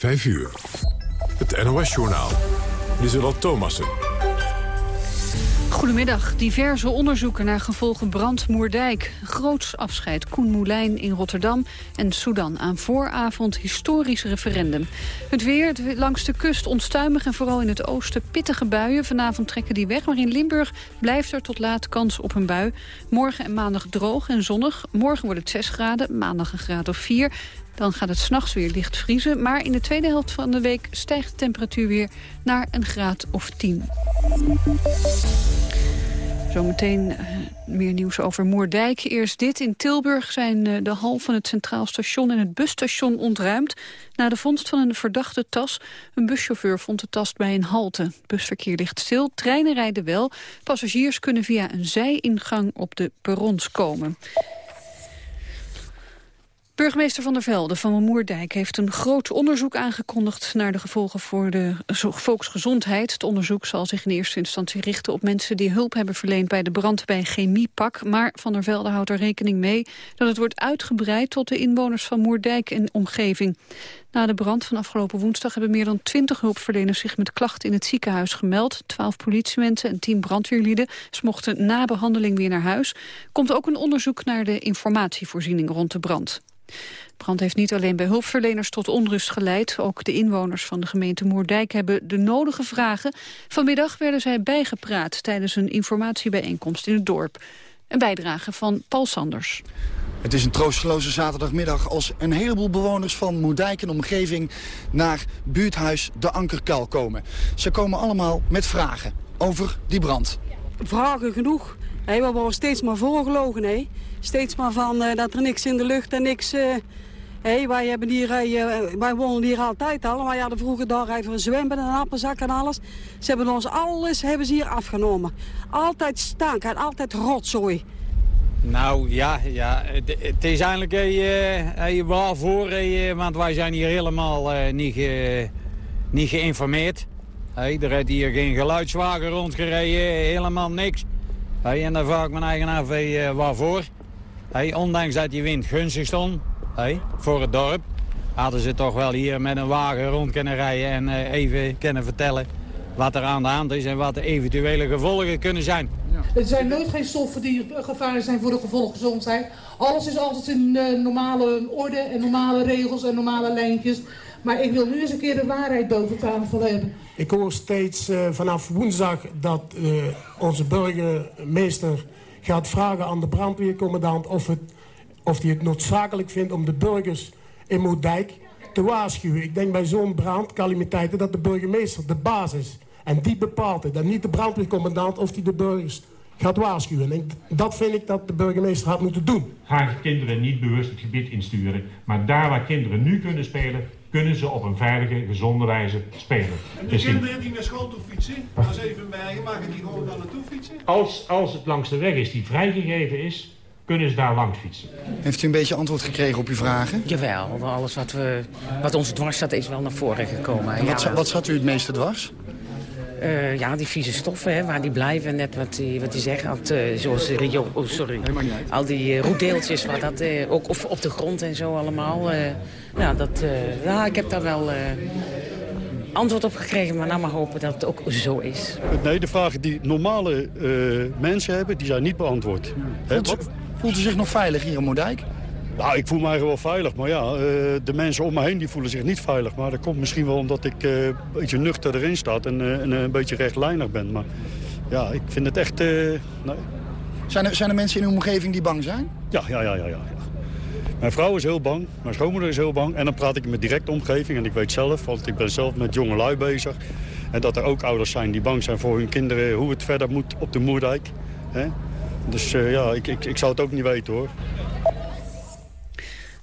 5 uur. Het NOS-journaal. Lieselot Thomassen. Goedemiddag. Diverse onderzoeken naar gevolgen brand Moerdijk. Groots afscheid Koen Moulijn in Rotterdam. En Sudan aan vooravond historisch referendum. Het weer langs de kust onstuimig en vooral in het oosten pittige buien. Vanavond trekken die weg, maar in Limburg blijft er tot laat kans op een bui. Morgen en maandag droog en zonnig. Morgen wordt het 6 graden, maandag een graad of 4. Dan gaat het s'nachts weer licht vriezen. Maar in de tweede helft van de week stijgt de temperatuur weer naar een graad of 10. Zometeen uh, meer nieuws over Moerdijk. Eerst dit. In Tilburg zijn uh, de hal van het Centraal Station en het busstation ontruimd. Na de vondst van een verdachte tas. Een buschauffeur vond de tas bij een halte. Busverkeer ligt stil, treinen rijden wel. Passagiers kunnen via een zijingang op de perrons komen. Burgemeester Van der Velde van Moerdijk heeft een groot onderzoek aangekondigd naar de gevolgen voor de volksgezondheid. Het onderzoek zal zich in eerste instantie richten op mensen die hulp hebben verleend bij de brand bij Chemiepak. Maar Van der Velde houdt er rekening mee dat het wordt uitgebreid tot de inwoners van Moerdijk en omgeving. Na de brand van afgelopen woensdag hebben meer dan twintig hulpverleners zich met klachten in het ziekenhuis gemeld. Twaalf politiemensen en tien brandweerlieden. Ze mochten na behandeling weer naar huis. Komt ook een onderzoek naar de informatievoorziening rond de brand. Brand heeft niet alleen bij hulpverleners tot onrust geleid. Ook de inwoners van de gemeente Moerdijk hebben de nodige vragen. Vanmiddag werden zij bijgepraat tijdens een informatiebijeenkomst in het dorp. Een bijdrage van Paul Sanders. Het is een troosteloze zaterdagmiddag als een heleboel bewoners van Moerdijk en omgeving naar buurthuis De Ankerkuil komen. Ze komen allemaal met vragen over die brand. Vragen genoeg. Hey, we worden steeds maar voorgelogen. Hè? Steeds maar van uh, dat er niks in de lucht en niks... Hey, wij, hebben hier, uh, wij wonen hier altijd al. Wij hadden vroeger daar even een zwembad en een en alles. Ze hebben ons alles hebben ze hier afgenomen. Altijd stank en altijd rotzooi. Nou ja, ja het, is eigenlijk uh, wel voor, want wij zijn hier helemaal niet, ge, niet geïnformeerd. Hey, er heeft hier geen geluidswagen rondgereden, helemaal niks. Hey, en dan vraag ik mijn eigen af hey, waarvoor. Ondanks dat die wind gunstig stond hey, voor het dorp... hadden ze toch wel hier met een wagen rond kunnen rijden... en uh, even kunnen vertellen wat er aan de hand is... en wat de eventuele gevolgen kunnen zijn. Er zijn nooit geen stoffen die gevaarlijk zijn voor de gevolggezondheid. Alles is altijd in uh, normale orde en normale regels en normale lijntjes. Maar ik wil nu eens een keer de waarheid boven tafel hebben. Ik hoor steeds uh, vanaf woensdag dat uh, onze burgemeester gaat vragen aan de brandweercommandant of, het, of hij het noodzakelijk vindt om de burgers in Moerdijk te waarschuwen. Ik denk bij zo'n brandcalamiteiten dat de burgemeester de basis en die bepaalt het. En niet de brandweercommandant of die de burgers gaat waarschuwen. En dat vind ik dat de burgemeester had moeten doen. Haar kinderen niet bewust het gebied insturen. Maar daar waar kinderen nu kunnen spelen, kunnen ze op een veilige, gezonde wijze spelen. En de kinderen die naar school toe fietsen, als even bij maken die gewoon daar naartoe fietsen? Als, als het langs de weg is die vrijgegeven is, kunnen ze daar langs fietsen. Heeft u een beetje antwoord gekregen op uw vragen? Jawel, alles wat, we, wat ons dwars staat is wel naar voren gekomen. En wat, ja, wat zat u het meeste dwars? Uh, ja, die vieze stoffen, hè, waar die blijven. Net wat hij wat die zegt, had, uh, zoals uh, oh, sorry. al die roetdeeltjes, waar dat, ook of op de grond en zo allemaal. nou, dat, ja, ik heb daar wel antwoord op gekregen, maar nou maar hopen dat het ook zo is. Nee, de vragen die normale mensen hebben, die zijn niet beantwoord. Voelt, voelt u zich nog veilig hier in Moerdijk? Nou, ik voel me eigenlijk wel veilig. Maar ja, uh, de mensen om me heen die voelen zich niet veilig. Maar dat komt misschien wel omdat ik uh, een beetje nuchter erin sta en, en een beetje rechtlijnig ben. Maar ja, ik vind het echt... Nee. Zijn, er, zijn er mensen in uw omgeving die bang zijn? Ja, ja, ja, ja, ja. Mijn vrouw is heel bang, mijn schoonmoeder is heel bang. En dan praat ik met directe omgeving. En ik weet zelf, want ik ben zelf met jonge lui bezig. En dat er ook ouders zijn die bang zijn voor hun kinderen... hoe het verder moet op de Moerdijk. Dus ja, ik, ik, ik zou het ook niet weten hoor.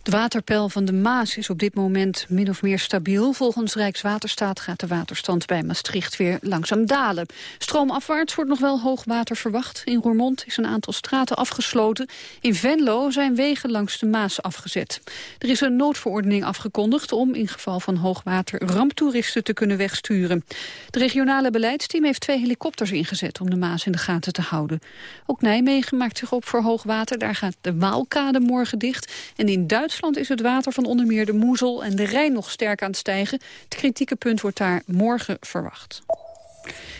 De waterpeil van de Maas is op dit moment min of meer stabiel. Volgens Rijkswaterstaat gaat de waterstand bij Maastricht weer langzaam dalen. Stroomafwaarts wordt nog wel hoog water verwacht. In Roermond is een aantal straten afgesloten. In Venlo zijn wegen langs de Maas afgezet. Er is een noodverordening afgekondigd om in geval van hoogwater ramptoeristen te kunnen wegsturen. De regionale beleidsteam heeft twee helikopters ingezet om de Maas in de gaten te houden. Ook Nijmegen maakt zich op voor hoogwater. Daar gaat de Waalkade morgen dicht. En in Duitsland Duitsland is het water van onder meer de Moezel en de Rijn nog sterk aan het stijgen. Het kritieke punt wordt daar morgen verwacht.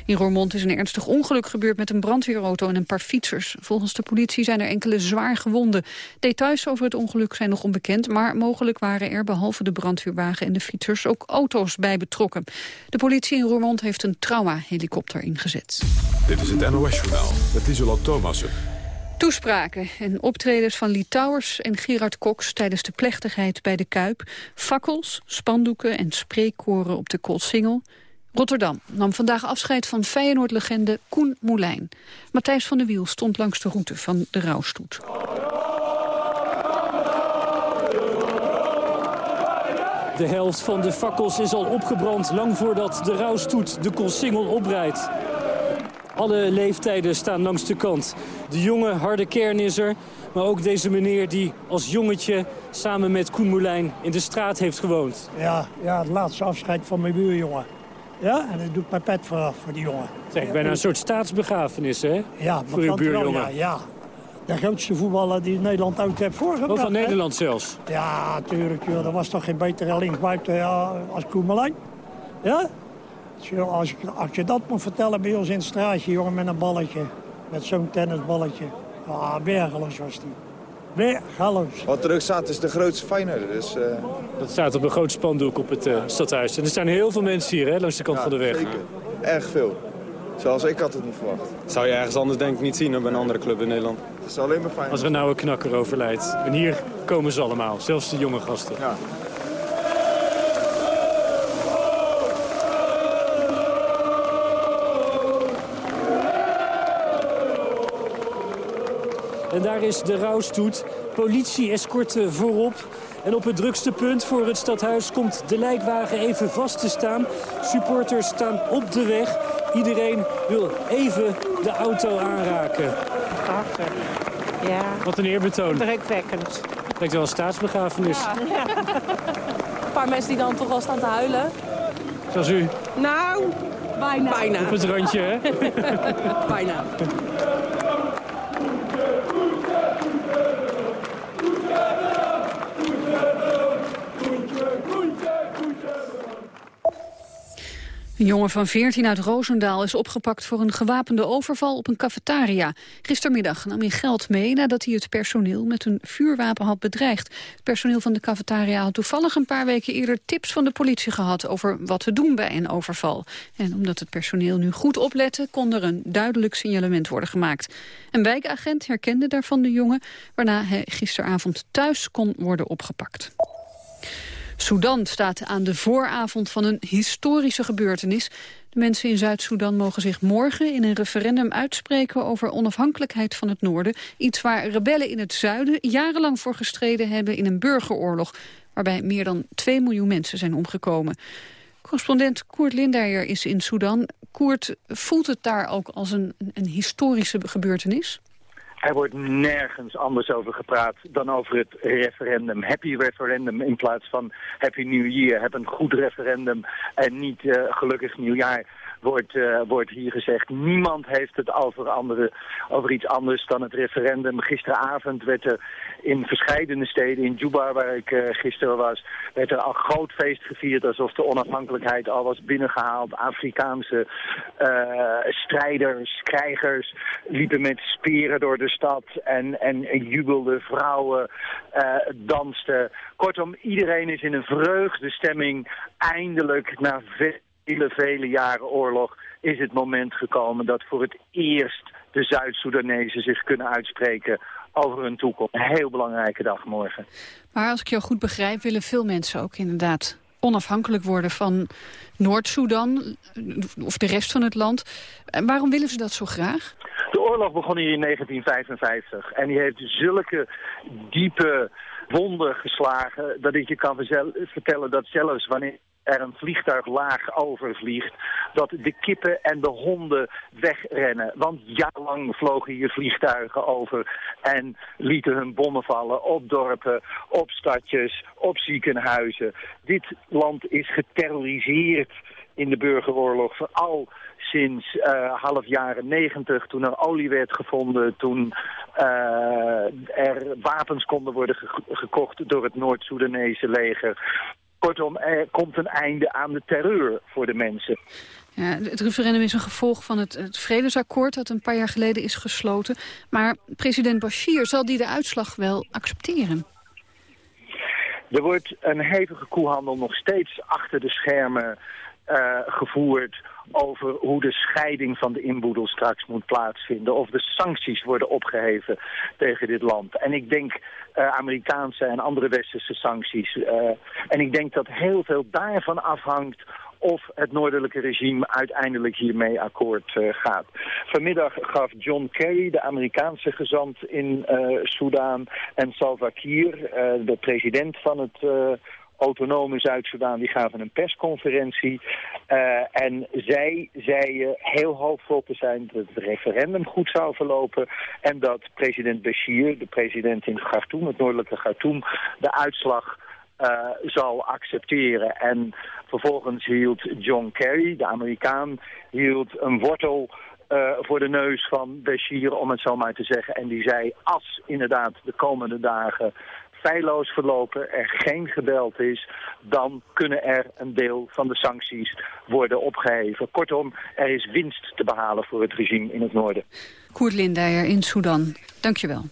In Roermond is een ernstig ongeluk gebeurd met een brandweerauto en een paar fietsers. Volgens de politie zijn er enkele zwaar gewonden. Details over het ongeluk zijn nog onbekend, maar mogelijk waren er behalve de brandweerwagen en de fietsers ook auto's bij betrokken. De politie in Roermond heeft een trauma-helikopter ingezet. Dit is het NOS-journaal met Isola Thomassen. Toespraken en optredens van Litouwers en Gerard Cox tijdens de plechtigheid bij de Kuip. Fakkels, spandoeken en spreekkoren op de Koolsingel. Rotterdam nam vandaag afscheid van Feyenoord-legende Koen Moulijn. Matthijs van der Wiel stond langs de route van de rouwstoet. De helft van de fakkels is al opgebrand lang voordat de rouwstoet de Koolsingel oprijdt. Alle leeftijden staan langs de kant. De jonge, harde kern is er, maar ook deze meneer die als jongetje samen met Koen Moulijn in de straat heeft gewoond. Ja, ja het laatste afscheid van mijn buurjongen. Ja, en dat doet mijn pet voor, voor die jongen. Zeg, bijna een soort staatsbegrafenis, hè? Ja, voor uw buurjongen. Wel, ja, ja. De grootste voetballer die Nederland ooit heeft voorgebracht. Oh, van Nederland zelfs? Ja, natuurlijk. Joh. Er was toch geen betere linksbuiten ja, als Koemelijn? Ja? Als je, als je dat moet vertellen bij ons in het straatje, jongen, met een balletje. Met zo'n tennisballetje. Ah, bergeloos was die. Bergeloos. Wat er ook staat is de grootste Feyenoord. Dus, uh... Dat staat op een groot spandoek op het uh, stadhuis. En er staan heel veel mensen hier, hè, langs de kant ja, van de weg. zeker. Erg veel. Zoals ik had het niet verwacht. Dat zou je ergens anders denk ik niet zien, bij een andere club in Nederland. Het is alleen maar fijn. Als er nou een knakker overlijdt. En hier komen ze allemaal, zelfs de jonge gasten. Ja. En daar is de rouwstoet. Politie-escorte voorop. En op het drukste punt voor het stadhuis komt de lijkwagen even vast te staan. Supporters staan op de weg. Iedereen wil even de auto aanraken. Prachtig. Ja. Wat een eerbetoon. Drukwekkend. Lijkt wel een staatsbegrafenis. Ja. een paar mensen die dan toch wel staan te huilen. Zoals u. Nou, bijna. bijna. Op het randje, hè? bijna. Een jongen van 14 uit Roosendaal is opgepakt voor een gewapende overval op een cafetaria. Gistermiddag nam hij geld mee nadat hij het personeel met een vuurwapen had bedreigd. Het personeel van de cafetaria had toevallig een paar weken eerder tips van de politie gehad over wat te doen bij een overval. En omdat het personeel nu goed oplette, kon er een duidelijk signalement worden gemaakt. Een wijkagent herkende daarvan de jongen, waarna hij gisteravond thuis kon worden opgepakt. Sudan staat aan de vooravond van een historische gebeurtenis. De mensen in Zuid-Soedan mogen zich morgen in een referendum uitspreken over onafhankelijkheid van het noorden. Iets waar rebellen in het zuiden jarenlang voor gestreden hebben in een burgeroorlog. Waarbij meer dan 2 miljoen mensen zijn omgekomen. Correspondent Koert Lindeyer is in Sudan. Koert, voelt het daar ook als een, een historische gebeurtenis? Er wordt nergens anders over gepraat dan over het referendum. Happy referendum in plaats van Happy New Year. Heb een goed referendum en niet uh, gelukkig nieuwjaar wordt, uh, wordt hier gezegd. Niemand heeft het over, andere, over iets anders dan het referendum. Gisteravond werd er in verschillende steden, in Juba waar ik uh, gisteren was, werd er al groot feest gevierd alsof de onafhankelijkheid al was binnengehaald. Afrikaanse uh, strijders, krijgers liepen met speren door de stad en, en, en jubelden, vrouwen dansten. Kortom, iedereen is in een vreugdestemming eindelijk na vele, vele jaren oorlog is het moment gekomen dat voor het eerst de Zuid-Soedanezen zich kunnen uitspreken over hun toekomst. Een heel belangrijke dag morgen. Maar als ik jou goed begrijp, willen veel mensen ook inderdaad onafhankelijk worden van Noord-Soedan of de rest van het land. En waarom willen ze dat zo graag? De oorlog begon hier in 1955 en die heeft zulke diepe wonden geslagen dat ik je kan vertellen dat zelfs wanneer er een vliegtuig laag overvliegt, dat de kippen en de honden wegrennen. Want jarenlang vlogen hier vliegtuigen over en lieten hun bommen vallen op dorpen, op stadjes, op ziekenhuizen. Dit land is geterroriseerd in de burgeroorlog. Vooral sinds uh, half jaren negentig, toen er olie werd gevonden, toen uh, er wapens konden worden ge gekocht door het Noord-Soedanese leger. Kortom, er komt een einde aan de terreur voor de mensen. Ja, het referendum is een gevolg van het, het, vredesakkoord dat een paar jaar geleden is gesloten. Maar president Bashir, zal die de uitslag wel accepteren? Er wordt een hevige koehandel nog steeds achter de schermen uh, gevoerd over hoe de scheiding van de inboedel straks moet plaatsvinden. Of de sancties worden opgeheven tegen dit land. En ik denk uh, Amerikaanse en andere westerse sancties. Uh, en ik denk dat heel veel daarvan afhangt of het noordelijke regime uiteindelijk hiermee akkoord uh, gaat. Vanmiddag gaf John Kerry, de Amerikaanse gezant in uh, Soudaan, en Salva Kiir, de president van het autonome Zuid-Soedan, die gaven een persconferentie. Uh, en zij zeiden heel hoopvol te zijn dat het referendum goed zou verlopen. En dat president Bashir, de president in Khartoum, het noordelijke Khartoum, de uitslag uh, zal accepteren. En vervolgens hield John Kerry, de Amerikaan, hield een wortel uh, voor de neus van Bashir, om het zo maar te zeggen. En die zei, als inderdaad de komende dagen feilloos verlopen, er geen geweld is, dan kunnen er een deel van de sancties worden opgeheven. Kortom, er is winst te behalen voor het regime in het noorden. Koert Lindeyer in Sudan, dankjewel.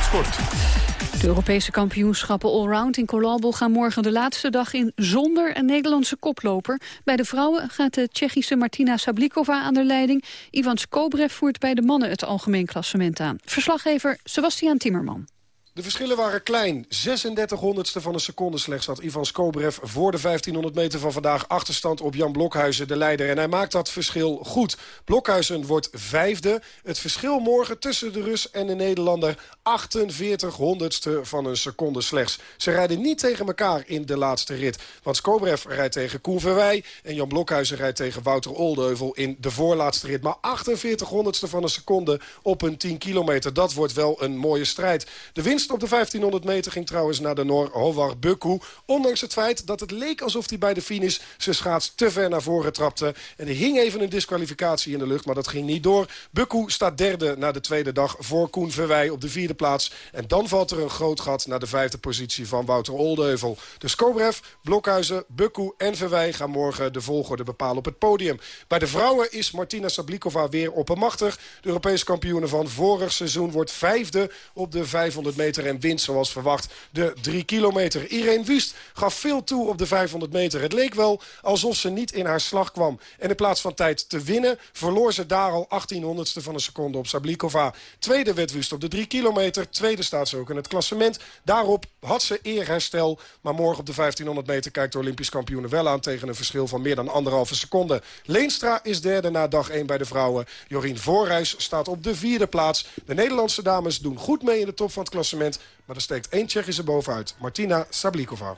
Sport. De Europese kampioenschappen allround in Colalbo gaan morgen de laatste dag in zonder een Nederlandse koploper. Bij de vrouwen gaat de Tsjechische Martina Sablikova aan de leiding. Ivan Skobrev voert bij de mannen het algemeen klassement aan. Verslaggever Sebastian Timmerman. De verschillen waren klein. 36 honderdste van een seconde slechts had Ivan Skobrev voor de 1500 meter van vandaag achterstand op Jan Blokhuizen, de leider. En hij maakt dat verschil goed. Blokhuizen wordt vijfde. Het verschil morgen tussen de Rus en de Nederlander 48 honderdste van een seconde slechts. Ze rijden niet tegen elkaar in de laatste rit. Want Skobrev rijdt tegen Koen Verwij en Jan Blokhuizen rijdt tegen Wouter Oldeuvel in de voorlaatste rit. Maar 48 honderdste van een seconde op een 10 kilometer. Dat wordt wel een mooie strijd. De winst op de 1500 meter ging trouwens naar de Noor Howard Bukku. Ondanks het feit dat het leek alsof hij bij de finish zijn schaats te ver naar voren trapte. En er hing even een disqualificatie in de lucht, maar dat ging niet door. Bukku staat derde na de tweede dag voor Koen Verwij op de vierde plaats. En dan valt er een groot gat naar de vijfde positie van Wouter Oldeuvel. Dus Kobrev, Blokhuizen, Bukku en Verwij gaan morgen de volgorde bepalen op het podium. Bij de vrouwen is Martina Sablikova weer oppermachtig. De Europese kampioene van vorig seizoen wordt vijfde op de 500 meter en wint zoals verwacht de 3 kilometer. Irene Wust gaf veel toe op de 500 meter. Het leek wel alsof ze niet in haar slag kwam. En in plaats van tijd te winnen verloor ze daar al 1800ste van een seconde op Sablikova. Tweede werd Wust op de 3 kilometer. Tweede staat ze ook in het klassement. Daarop had ze eerherstel. Maar morgen op de 1500 meter kijkt de Olympisch kampioen wel aan... tegen een verschil van meer dan anderhalve seconde. Leenstra is derde na dag 1 bij de vrouwen. Jorien Voorhuis staat op de vierde plaats. De Nederlandse dames doen goed mee in de top van het klassement maar er steekt één Tsjechische bovenuit. Martina Sablikova.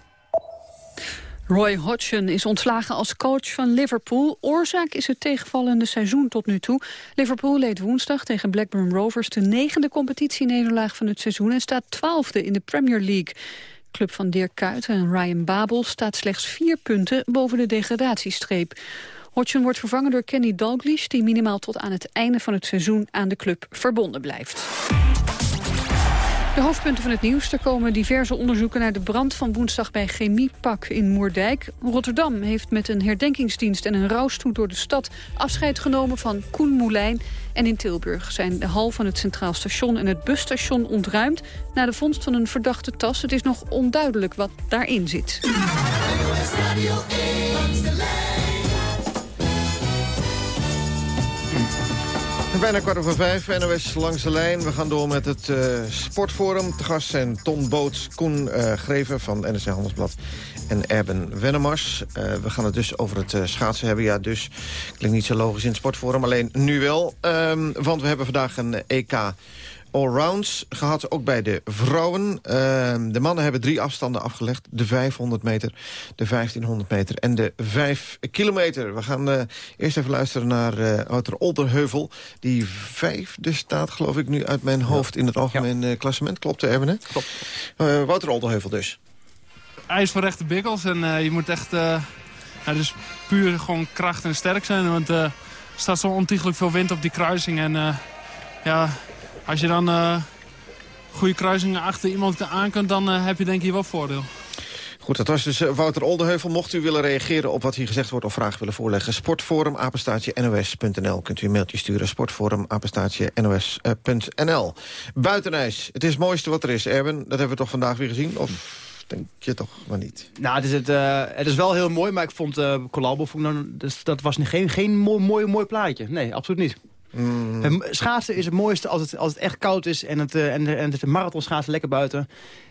Roy Hodgson is ontslagen als coach van Liverpool. Oorzaak is het tegenvallende seizoen tot nu toe. Liverpool leed woensdag tegen Blackburn Rovers... de negende competitienederlaag van het seizoen... en staat twaalfde in de Premier League. Club van Dirk Kuyt en Ryan Babel staat slechts vier punten... boven de degradatiestreep. Hodgson wordt vervangen door Kenny Dalglish... die minimaal tot aan het einde van het seizoen aan de club verbonden blijft. De hoofdpunten van het nieuws. Er komen diverse onderzoeken naar de brand van woensdag bij Chemiepak in Moerdijk. Rotterdam heeft met een herdenkingsdienst en een rouwstoet door de stad afscheid genomen van Koen Moulijn. En in Tilburg zijn de hal van het Centraal Station en het busstation ontruimd na de vondst van een verdachte tas. Het is nog onduidelijk wat daarin zit. Bijna kwart over vijf, NOS langs de lijn. We gaan door met het uh, Sportforum. Te gast zijn Ton Boots, Koen uh, Greven van NRC Handelsblad en Erben Wennemars. Uh, we gaan het dus over het schaatsen hebben. Ja, dus klinkt niet zo logisch in het Sportforum, alleen nu wel. Um, want we hebben vandaag een EK allrounds gehad, ook bij de vrouwen. Ehm, de mannen hebben drie afstanden afgelegd. De 500 meter, de 1500 meter en de 5 kilometer. We gaan uh, eerst even luisteren naar uh, Wouter Olderheuvel. Die vijfde staat, geloof ik, nu uit mijn hoofd in het algemeen ja. klassement. Klopt, Erwin? Klopt. Uh, Wouter Olderheuvel dus. ijs voor rechte bikkels. En je moet echt ja, dus puur gewoon kracht en sterk zijn. Want er staat zo ontiegelijk veel wind op die kruising. En ja, als je dan goede kruisingen achter iemand aan kunt, dan heb je denk ik wel voordeel. Goed, dat was dus eh, Wouter Oldeheuvel. Mocht u willen reageren op wat hier gezegd wordt of vragen willen voorleggen... sportforum, nos.nl. Kunt u een mailtje sturen, sportforum, nos.nl. Buitenijs, het is het mooiste wat er is, Erben. Dat hebben we toch vandaag weer gezien? Of denk je toch maar niet? Nou, het is, het, uh, het is wel heel mooi, maar ik vond uh, Colabo, vond nou, dus, dat was geen, geen mooi, mooi, mooi plaatje. Nee, absoluut niet. Mm. Schaatsen is het mooiste als het, als het echt koud is en het, uh, en, en het marathon schaatsen lekker buiten.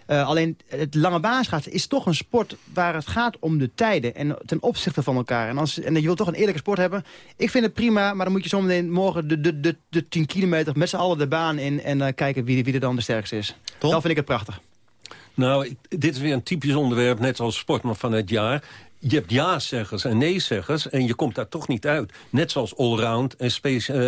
Uh, alleen het lange baanschaatsen is toch een sport waar het gaat om de tijden en ten opzichte van elkaar. En, als, en je wilt toch een eerlijke sport hebben. Ik vind het prima, maar dan moet je zometeen morgen de, de, de, de 10 kilometer met z'n allen de baan in en uh, kijken wie, wie er dan de sterkste is. Tom? Dan vind ik het prachtig. Nou, dit is weer een typisch onderwerp, net zoals sportman van het jaar je hebt ja-zeggers en nee-zeggers en je komt daar toch niet uit. Net zoals allround en specia uh,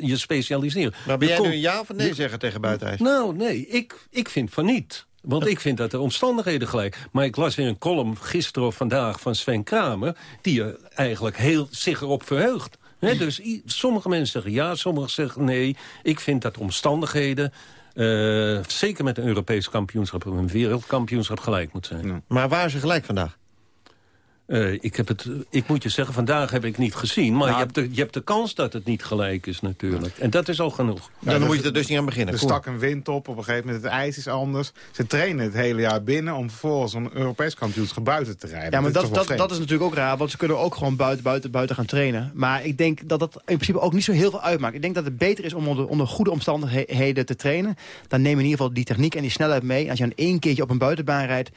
je specialiseren. Maar ben je jij nu een ja of een nee zeggen tegen buitenijs? Nou, nee, ik, ik vind van niet. Want ik vind dat de omstandigheden gelijk. Maar ik las weer een column gisteren of vandaag van Sven Kramer... die er eigenlijk heel zich erop verheugt. dus sommige mensen zeggen ja, sommigen zeggen nee. Ik vind dat omstandigheden... Uh, zeker met een Europees kampioenschap of een wereldkampioenschap gelijk moet zijn. Maar waar is ze gelijk vandaag? Uh, ik, heb het, ik moet je zeggen, vandaag heb ik niet gezien. Maar nou, je, hebt de, je hebt de kans dat het niet gelijk is natuurlijk. En dat is al genoeg. dan moet je er dus niet aan beginnen. Er stak een wind op, op een gegeven moment het ijs is anders. Ze trainen het hele jaar binnen om vervolgens een Europees kampioenschap buiten te rijden. Ja, maar dat, dat, dat, is natuurlijk ook raar, want ze kunnen ook gewoon buiten, buiten, buiten gaan trainen. Maar ik denk dat dat in principe ook niet zo heel veel uitmaakt. Ik denk dat het beter is om onder, onder goede omstandigheden te trainen. Dan neem je in ieder geval die techniek en die snelheid mee. Als je een één keertje op een buitenbaan rijdt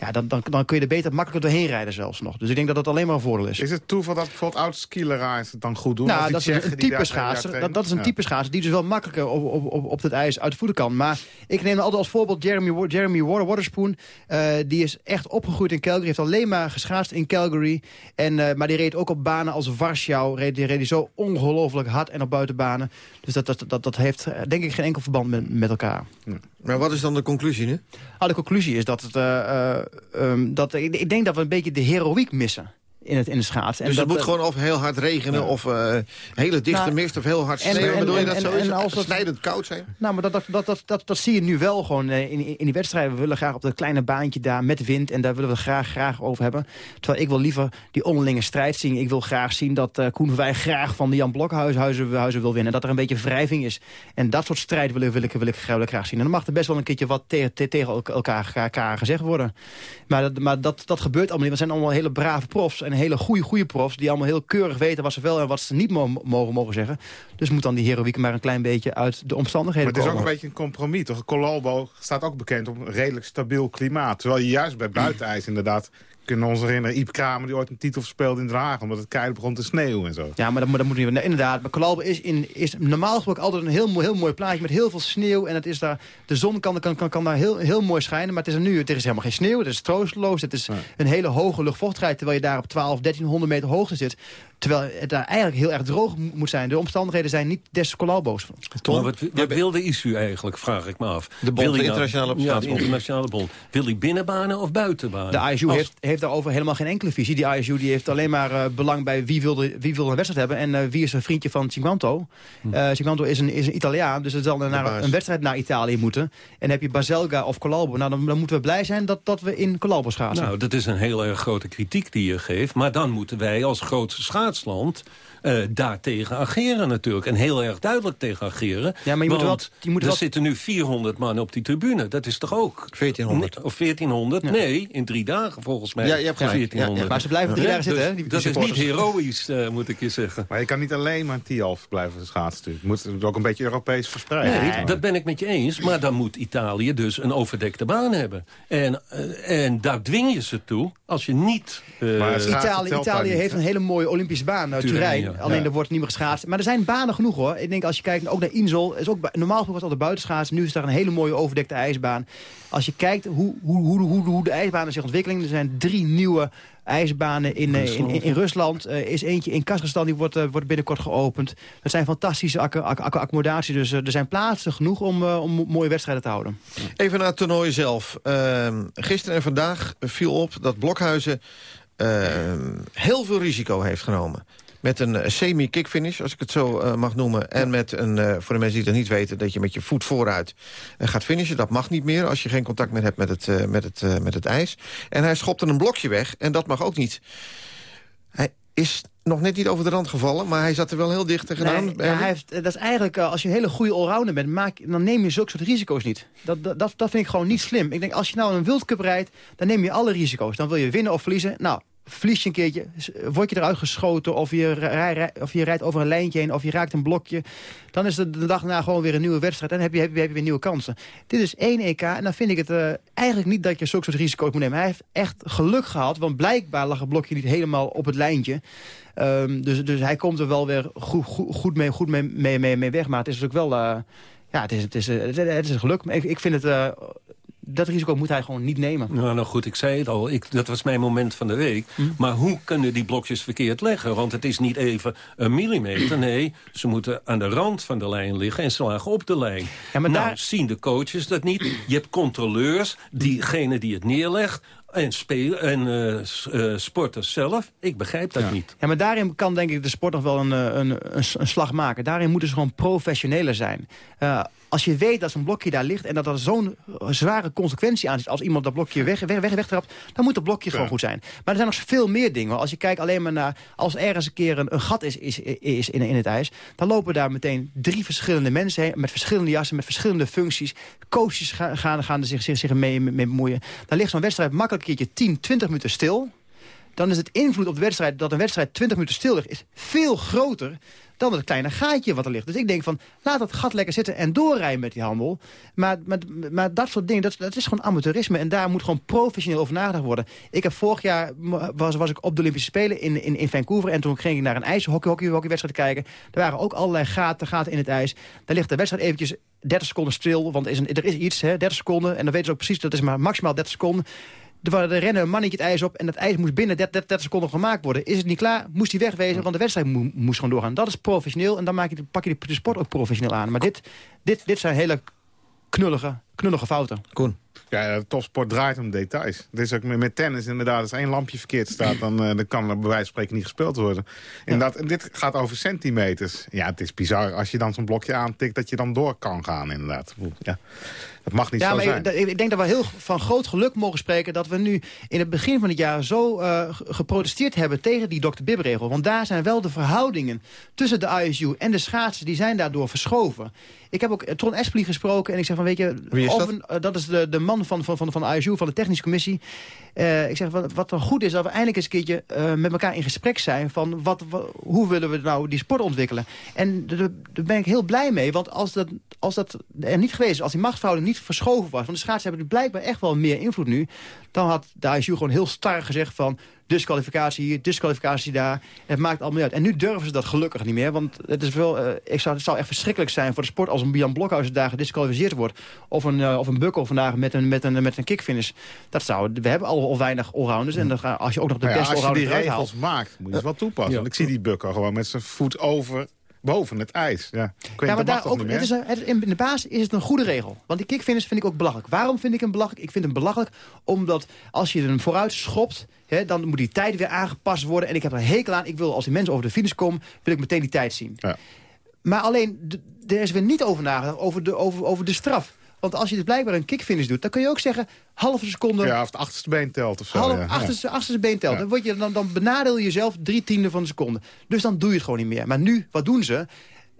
ja, dan, dan, dan kun je er beter makkelijker doorheen rijden zelfs nog. Dus ik denk dat dat alleen maar een voordeel is. Is het toeval dat bijvoorbeeld oud-skileraars het dan goed doen? Nou, dat is een, type schaatser. Dat, dat, is een type schaatser die dus wel makkelijker op, op, op, op het ijs uit de voeten kan. Maar ik neem altijd als voorbeeld Jeremy, Jeremy Waterspoon. Uh, die is echt opgegroeid in Calgary. Heeft alleen maar geschaatst in Calgary. En, uh, maar die reed ook op banen als Warschau. Reed, die reed die zo ongelooflijk hard en op buitenbanen. Dus dat, dat, dat, dat heeft eh, denk ik geen enkel verband met, met elkaar. Maar wat is dan de conclusie nu? Ah, de conclusie is dat, het, uh, um, dat ik, ik, denk dat we een beetje de heroïek missen in het, in de schaats. En dus het moet gewoon of heel hard regenen... of uh, hele dichte nou, mist of heel hard sneeuwen. Bedoel je dat en, zo is? En als het snijdend koud zijn? Nou, maar dat, dat, dat, dat, dat, dat zie je nu wel gewoon uh, in, in die wedstrijden. We willen graag op dat kleine baantje daar met wind... en daar willen we het graag, graag over hebben. Terwijl ik wil liever die onderlinge strijd zien. Ik wil graag zien dat uh, Koen Wij graag van de Jan Blokhuizen huizen wil winnen. Dat er een beetje wrijving is. En dat soort strijd wil ik, wil ik, wil ik, wil ik graag zien. En dan mag er best wel een keertje wat te, te, tegen elkaar, elkaar gezegd worden. Maar, dat, maar dat, dat gebeurt allemaal niet. We zijn allemaal hele brave profs en hele goede, goede profs... die allemaal heel keurig weten wat ze wel en wat ze niet mogen, mogen zeggen. Dus moet dan die heroïek maar een klein beetje uit de omstandigheden Maar het is ook een beetje een compromis, toch? Colombo staat ook bekend op een redelijk stabiel klimaat. Terwijl je juist bij buitenijs inderdaad kunnen ons herinneren, Iep Kramer die ooit een titel verspeelde in Den Haag... omdat het keihard begon te sneeuwen en zo. Ja, maar dat, dat moet niet. Inderdaad, maar Colalbe is, in, is normaal gesproken altijd een heel, heel mooi plaatje... met heel veel sneeuw en het is daar, de zon kan, kan, kan, kan daar heel, heel mooi schijnen... maar het is er nu, het is helemaal geen sneeuw, het is troosteloos... het is een hele hoge luchtvochtigheid... terwijl je daar op 12, 1300 meter hoogte zit... Terwijl het daar eigenlijk heel erg droog moet zijn. De omstandigheden zijn niet des Colalbo's. Tom, wat, wat wil de ISU eigenlijk, vraag ik me af. De bond, de nou- internationale ja, de internationale bond. Wil hij binnenbanen of buitenbanen? De ISU heeft, heeft daarover helemaal geen enkele visie. Die ISU die heeft alleen maar uh, belang bij wie wil, de, wie wil een wedstrijd hebben... en uh, wie is een vriendje van Cinquanto. Hm. Uh, Cinquanto is een, is een Italiaan, dus het zal naar een wedstrijd naar Italië moeten. En heb je Baselga of Colalbo, nou, dan, dan, moeten we blij zijn dat, dat we in Colalbo schaatsen. Nou, dat is een heel erg grote kritiek die je geeft. Maar dan moeten wij als grootste schaatsland uh, daartegen ageren natuurlijk. En heel erg duidelijk tegen ageren. Ja, maar je moet wel, je moet er wel... zitten nu 400 man op die tribune. Dat is toch ook... 1400. of 1400? Ja. Nee, in drie dagen volgens mij. Ja, je hebt 1400. Ja, maar ze blijven drie dagen zitten, hè? Die, dat is niet heroïs, uh, moet ik je zeggen. Maar je kan niet alleen maar Tialf blijven schaatsen. Je moet het ook een beetje Europees verspreiden. Nee, dat ben ik met je eens. Maar dan moet Italië dus een overdekte baan hebben. En, uh, en daar dwing je ze toe als je niet... Italië, Italië heeft een hele mooie Olympische baan, Turijn. Alleen er wordt niet meer geschaatst. Maar er zijn banen genoeg hoor. Ik denk als je kijkt ook naar Insel. Is ook, normaal was het altijd buitenschaatsen. Nu is daar een hele mooie overdekte ijsbaan. Als je kijkt hoe, hoe, hoe, hoe, hoe de ijsbanen zich ontwikkelen. Er zijn drie nieuwe ijsbanen in, eh, in, in, in Rusland. Uh, is eentje in Kazachstan, die wordt, uh, wordt binnenkort geopend. Dat zijn fantastische ac ac accommodaties. Dus er zijn plaatsen genoeg om, om mooie wedstrijden te houden. Even naar het toernooi zelf. Ehm, gisteren en vandaag viel op dat Blokhuizen heel veel risico heeft genomen. Met een semi-kickfinish, als ik het zo uh, mag noemen. En met een, uh, voor de mensen die het niet weten... dat je met je voet vooruit uh, gaat finishen. Dat mag niet meer als je geen contact meer hebt met het, met, het, met het ijs. En hij schopte een blokje weg. En dat mag ook niet. Hij is nog net niet over de rand gevallen, maar hij zat er wel heel dicht tegenaan. Nee, ja, hij heeft, dat is eigenlijk, als je een hele goede allrounder bent, maak, dan neem je zulke soort risico's niet. Dat, dat, dat vind ik gewoon niet slim. Ik denk, als je nou een wildcup rijdt, dan neem je alle risico's. Dan wil je winnen of verliezen. Nou, verlies je een keertje, word je eruit geschoten... Of je, of je rijdt over een lijntje heen of je raakt een blokje... dan is het de dag na gewoon weer een nieuwe wedstrijd... en heb je, heb je, weer nieuwe kansen. Dit is één EK en dan vind ik het uh, eigenlijk niet... dat je zulke soort risico's moet nemen. Hij heeft echt geluk gehad, want blijkbaar lag het blokje niet helemaal op het lijntje... Um, dus, dus hij komt er wel weer goed, goed, mee, goed mee, mee, mee, weg. Maar het is natuurlijk wel... Uh, ja, het is, het, is, het is een geluk. Ik, ik vind het... dat risico moet hij gewoon niet nemen. Nou, nou goed, ik zei het al. Ik, dat was mijn moment van de week. Hm? Maar hoe kunnen die blokjes verkeerd leggen? Want het is niet even een millimeter. Nee, ze moeten aan de rand van de lijn liggen en ze lagen op de lijn. Ja, maar nou, daar... zien de coaches dat niet. Je hebt controleurs, diegene die het neerlegt en, spelen, en uh, uh, sporters zelf. Ik begrijp dat ja. niet. Ja, maar daarin kan denk ik de sport nog wel een, een, een, een slag maken. Daarin moeten ze gewoon professioneler zijn. Uh, als je weet dat zo'n blokje daar ligt... en dat er zo'n zware consequentie aan zit... als iemand dat blokje weg, weg, weg, wegtrapt... dan moet dat blokje ja. gewoon goed zijn. Maar er zijn nog veel meer dingen. Als je kijkt alleen maar naar... als ergens een keer een, een gat is, is, is in, in het ijs... dan lopen daar meteen drie verschillende mensen heen... met verschillende jassen, met verschillende functies. Coaches gaan, gaan, gaan er zich, zich, zich mee, mee bemoeien. Dan ligt zo'n wedstrijd makkelijk een keertje 10, 20 minuten stil dan is het invloed op de wedstrijd dat een wedstrijd 20 minuten stil ligt... is veel groter dan het kleine gaatje wat er ligt. Dus ik denk van, laat dat gat lekker zitten en doorrijden met die handel. Maar, maar, maar dat soort dingen, dat, dat is gewoon amateurisme. En daar moet gewoon professioneel over nagedacht worden. Ik heb vorig jaar, was, was ik op de Olympische Spelen in, in, Vancouver... en toen ging ik naar een ijshockey hockey, hockeywedstrijd kijken. Er waren ook allerlei gaten, gaten in het ijs. Daar ligt de wedstrijd eventjes 30 seconden stil, want is, een, er is iets, hè, 30 seconden. En dan weten ze ook precies, dat is maar maximaal 30 seconden. Er rennen een mannetje het ijs op en het ijs moest binnen 30, 30 seconden gemaakt worden. Is het niet klaar, moest hij wegwezen, want de wedstrijd mo moest gewoon doorgaan. Dat is professioneel en dan maak je, pak je de sport ook professioneel aan. Maar dit, dit, dit zijn hele knullige, knullige fouten. Koen. Ja, topsport draait om details. Het is ook met tennis inderdaad, als één lampje verkeerd staat... dan, uh, dan kan er bij wijze van spreken niet gespeeld worden. En dit gaat over centimeters. Ja, het is bizar als je dan zo'n blokje aantikt... dat je dan door kan gaan, inderdaad. Ja. Dat mag niet ja, zo maar zijn. Ik, ik denk dat we heel van groot geluk mogen spreken... dat we nu in het begin van het jaar zo uh, geprotesteerd hebben... tegen die Dr. Bib-regel. Want daar zijn wel de verhoudingen tussen de ISU en de schaatsen... die zijn daardoor verschoven. Ik heb ook Tron Espli gesproken en ik zeg van, weet je... Wie is dat? Uh, is de, de man van, van, van, van ISU, van de technische commissie. Uh, ik zeg, wat, wat dan goed is, dat we eindelijk eens een keertje uh, met elkaar in gesprek zijn... van wat, wat, hoe willen we nou die sport ontwikkelen. En daar ben ik heel blij mee, want als dat, als dat er niet geweest is... als die machtsverhouding niet verschoven was... want de schaatsen hebben blijkbaar echt wel meer invloed nu... dan had de ISU gewoon heel star gezegd van disqualificatie hier, disqualificatie daar. Het maakt allemaal niet uit. En nu durven ze dat gelukkig niet meer. Want het, is wel, uh, ik zou, het zou echt verschrikkelijk zijn voor de sport... als een Bian Blokhuizen daar gedisqualificeerd wordt. Of een, uh, of een Bukkel vandaag met een, met een, met een kickfinish. Dat zou, we hebben al, al weinig allrounders. En dan, als je ook nog de Nou ja, beste als je die regels maakt, moet je het wel toepassen. Want ik zie die Bukkel gewoon met zijn voet over boven het ijs. Ja, Ja, maar daar ook, het is het, in de basis is het een goede regel. Want die kickfinish vind ik ook belachelijk. Waarom vind ik hem belachelijk? Ik vind hem belachelijk omdat als je hem vooruit schopt... Hè, dan moet die tijd weer aangepast worden. En ik heb er een hekel aan. Ik wil als die mensen over de finish komen... wil ik meteen die tijd zien. Ja. Maar alleen, er is weer niet over nagedacht over de, over, over de straf. Want als je dus blijkbaar een kickfinish doet... dan kun je ook zeggen, halve seconde... Ja, of het achterste been telt of zo. Half, ja. achterste, achterste been telt. Dan, word je, dan, dan benadeel je jezelf drie tiende van een seconde. Dus dan doe je het gewoon niet meer. Maar nu, wat doen ze?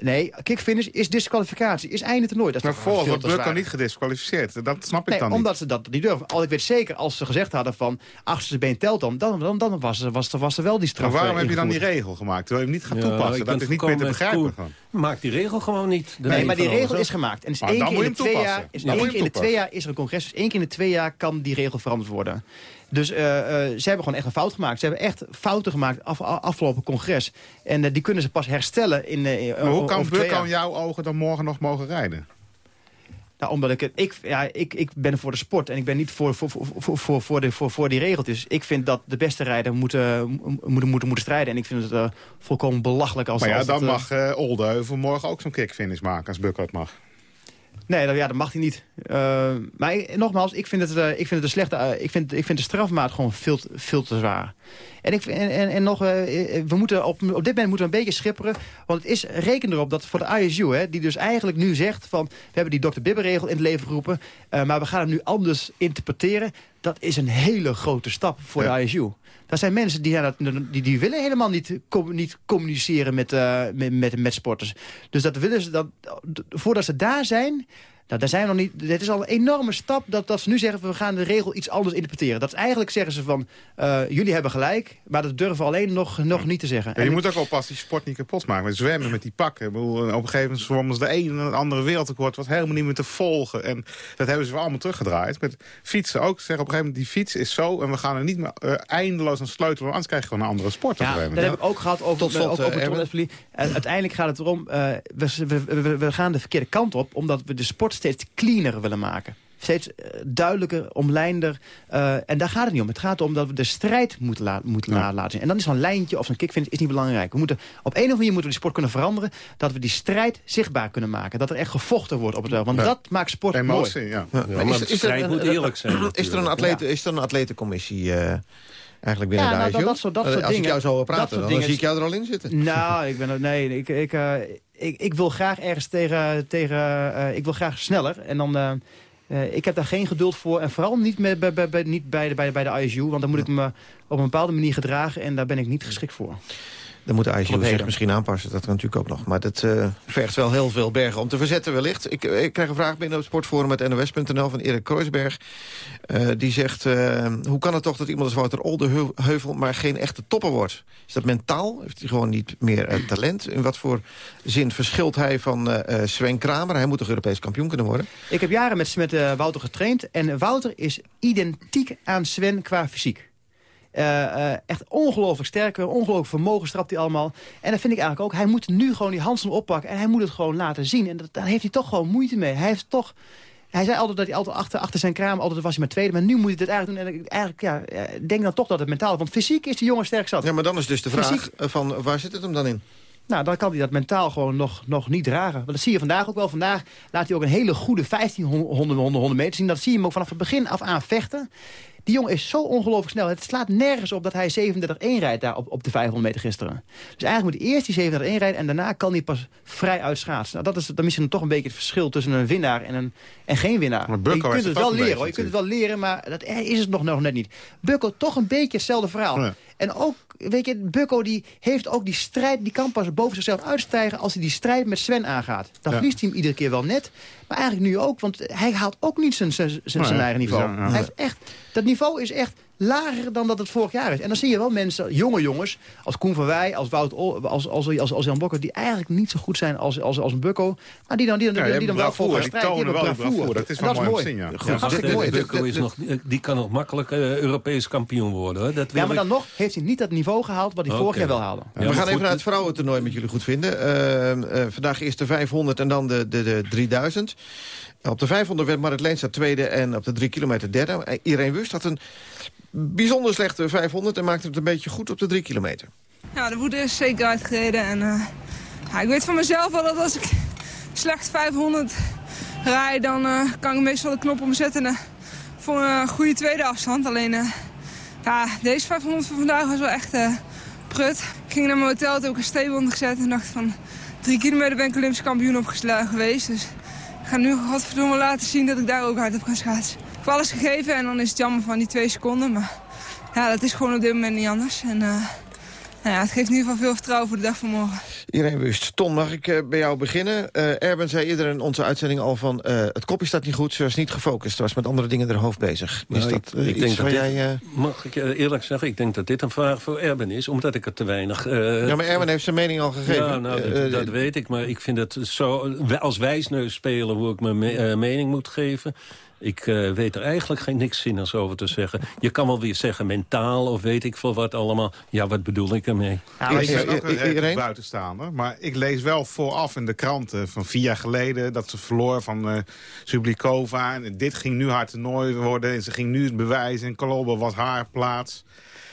Nee, kickfinish is disqualificatie. Is einde toernooi. Dat is Maar voor wordt zwaar. niet gedisqualificeerd. Dat snap ik Nee, dan omdat ze dat niet durven. Al ik weet zeker, als ze gezegd hadden van... achterste been telt dan, dan, dan, dan was, er, was, er, was er wel die niet. straf Maar waarom eh, heb je dan die regel gemaakt? Terwijl je hem niet gaat Ja, toepassen. Dat is niet meer te begrijpen. Maak die regel gewoon niet. Nee, maar die regel alles, is gemaakt. En is Maar één dan keer moet in je de hem twee toepassen. jaar, is, Dan één moet je keer in hem de twee jaar is er een congres. Dus één keer in de twee jaar kan die regel veranderd worden. Dus eh, eh, ze hebben gewoon echt een fout gemaakt. Ze hebben echt fouten gemaakt af, af- afgelopen congres. En eh, die kunnen ze pas herstellen in, Maar hoe kan in jouw ogen dan morgen nog mogen rijden? Nou, omdat ik, ik, ja, ik, ik ben voor de sport en ik ben niet voor, voor, voor, voor, voor, de, voor, voor die regeltjes. Ik vind dat de beste rijder moeten, moeten, moeten, moeten strijden. En ik vind het uh, volkomen belachelijk als... Maar ja, als dan het, mag uh, Oldeheuvel morgen ook zo'n kickfinish maken als Bukko het mag. Nee, dat, ja, dat mag hij niet. Uh, maar nogmaals, ik vind, het, uh, ik vind het een slechte. Uh, ik, vind, ik vind de strafmaat gewoon veel, veel te zwaar. En, ik, en, en, en nog, we moeten op, op dit moment moeten we een beetje schipperen. Want het is, reken erop dat voor de ISU, hè, die dus eigenlijk nu zegt... van we hebben die Dr. Bibber-regel in het leven geroepen... maar we gaan hem nu anders interpreteren. Dat is een hele grote stap voor ja. de ISU. Dat zijn mensen die, die, die willen helemaal niet, com, niet communiceren met, uh, met, met, met, sporters. Dus dat willen ze, dat, voordat ze daar zijn... Nou, daar zijn we nog niet. Het is al een enorme stap dat, dat ze nu zeggen... we gaan de regel iets anders interpreteren. Dat is eigenlijk zeggen ze van... Uh, jullie hebben gelijk, maar dat durven we alleen nog, nog niet te zeggen. Ja, je en moet ook oppassen die sport niet kapot maken. Met zwemmen, met die pakken. op een gegeven moment zwommen ze de ene en de andere wereldrecord... wat helemaal niet meer te volgen. En dat hebben ze weer allemaal teruggedraaid. Met fietsen ook. Zeggen op een gegeven moment, die fiets is zo... en we gaan er niet meer uh, eindeloos aan sleutelen... anders krijg je gewoon een andere sport. Ja, dat heb ik ook gehad over, Tot slot, ook over uh, uh, Uiteindelijk gaat het erom... Uh, we, we, we, we gaan de verkeerde kant op... omdat we de sport steeds cleaner willen maken. Steeds uh, duidelijker, omlijnder. Uh, en daar gaat het niet om. Het gaat om dat we de strijd moeten, la moeten ja. laten zien. En dan is zo'n lijntje of zo'n kickfinish is niet belangrijk. We moeten, op een of andere manier moeten we die sport kunnen veranderen. Dat we die strijd zichtbaar kunnen maken. Dat er echt gevochten wordt op het veld. Want ja. dat maakt sport Emotie, mooi. Ja. Ja. maar is, is, er, moet eerlijk zijn. Is er een, atleten, is er een atletencommissie... Uh, eigenlijk binnen ja, de nou, dat, dat, dat soort Als dingen, ik jou zo hoor praten, dan dingen, zie ik jou er al in zitten. Nou, ik ben nee, ik, ik, uh, ik, ik wil graag ergens tegen, tegen uh, ik wil graag sneller. En dan, uh, uh, ik heb daar geen geduld voor. En vooral niet, met, bij, bij, niet bij, de, bij, bij de ISU, want dan moet ik me op een bepaalde manier gedragen. En daar ben ik niet geschikt voor. Dan moet de ICU zich misschien aanpassen. Dat kan natuurlijk ook nog. Maar dat uh, vergt wel heel veel bergen om te verzetten wellicht. Ik, ik krijg een vraag binnen op het sportforum met nos.nl van Erik Kroisberg. Uh, die zegt, uh, hoe kan het toch dat iemand als Wouter Oldeheuvel... maar geen echte topper wordt? Is dat mentaal? Heeft hij gewoon niet meer talent? In wat voor zin verschilt hij van Sven Kramer? Hij moet toch Europees kampioen kunnen worden? Ik heb jaren met, met Wouter getraind. En Wouter is identiek aan Sven qua fysiek. Uh, uh, echt ongelooflijk sterk, ongelooflijk vermogen strapt hij allemaal. En dat vind ik eigenlijk ook. Hij moet nu gewoon die Hansen oppakken en hij moet het gewoon laten zien. En dat, daar heeft hij toch gewoon moeite mee. Hij heeft toch... Hij zei altijd dat hij altijd achter, achter zijn kraam, altijd was hij met tweede. Maar nu moet hij het eigenlijk doen. En eigenlijk, ja, ik denk dan toch dat het mentaal... Want fysiek is die jongen sterk zat. Ja, maar dan is dus de vraag fysiek, van waar zit het hem dan in? Nou, dan kan hij dat mentaal gewoon nog, nog niet dragen. Want dat zie je vandaag ook wel. Vandaag laat hij ook een hele goede 1500 100 meter zien. Dat zie je hem ook vanaf het begin af aan vechten. Die jongen is zo ongelooflijk snel. Het slaat nergens op dat hij 37-1 rijdt daar op, op de 500 meter gisteren. Dus eigenlijk moet hij eerst die 37-1 rijden... en daarna kan hij pas vrij uitschaatsen. Nou, dat is dan misschien toch een beetje het verschil tussen een winnaar en, een, en geen winnaar. Maar je kunt het wel leren, hoor. Je kunt het wel leren, maar dat is het nog, nog net niet. Bukko toch een beetje hetzelfde verhaal. Ja. En ook, weet je, Bukko die heeft ook die strijd... die kan pas boven zichzelf uitstijgen als hij die strijd met Sven aangaat. Dan ja. verliest hij hem iedere keer wel net. Maar eigenlijk nu ook, want hij haalt ook niet zijn, zijn, zijn, zijn eigen niveau. Hij heeft echt, dat niveau is echt lager dan dat het vorig jaar is. En dan zie je wel mensen, jonge jongens, als Koen van Wij, als Wout, als, als, als, als Jan Bokker... die eigenlijk niet zo goed zijn als, als, als een Bukko. Maar die dan, die dan, ja, die dan wel voor strijd. Die tonen wel bravoure. Dat is wel mooi om te zien, ja. Bukko is nog, die kan nog makkelijk uh, Europees kampioen worden. Hoor. Dat ja, maar dan nog heeft hij niet dat niveau gehaald wat hij okay. vorig jaar wel haalde. Ja, we gaan even naar het vrouwentoernooi met jullie goed vinden. Uh, uh, vandaag eerst de 500 en dan de, de, de 3000. Op de 500 werd Marit Leenstra tweede en op de 3 kilometer derde. Irene Wust had een bijzonder slechte 500 en maakte het een beetje goed op de 3 kilometer. De woede is zeker uitgereden. En, ja, ik weet van mezelf wel dat als ik slecht 500 rijd... dan uh, kan ik meestal de knop omzetten uh, voor een goede tweede afstand. Alleen ja, deze 500 van vandaag was wel echt prut. Ik ging naar mijn hotel, heb ik een stable gezet en dacht van... drie kilometer ben ik Olympisch kampioen opgeslagen geweest. Dus ga nu godverdomme laten zien dat ik daar ook hard op kan schaatsen. Ik heb alles gegeven en dan is het jammer van die twee seconden. Maar ja, dat is gewoon op dit moment niet anders. En uh, nou ja, het geeft in ieder geval veel vertrouwen voor de dag van morgen. Iedereen wist. Ton, mag ik uh, bij jou beginnen? Uh, Erben zei eerder in onze uitzending al van... het kopje staat niet goed, ze was niet gefocust. Ze was met andere dingen in haar hoofd bezig. Is nou, dat ik, ik denk dat dit, jij, Mag ik eerlijk zeggen, ik denk dat dit een vraag voor Erben is. Omdat ik het te weinig... ja, maar Erben heeft zijn mening al gegeven. Ja, nou, dat, dat weet ik. Maar ik vind het zo... Als wijsneus spelen hoe ik mijn me mening moet geven... Ik uh, weet er eigenlijk geen niks zinnigs over te zeggen. Je kan wel weer zeggen mentaal of weet ik veel wat allemaal. Ja, wat bedoel ik ermee? Ja, ik ben ook een buitenstaander. Maar ik lees wel vooraf in de kranten van vier jaar geleden... dat ze verloor van uh, Sublikova. En dit ging nu haar toernooi worden. En ze ging nu het bewijzen. En Kolobel was haar plaats.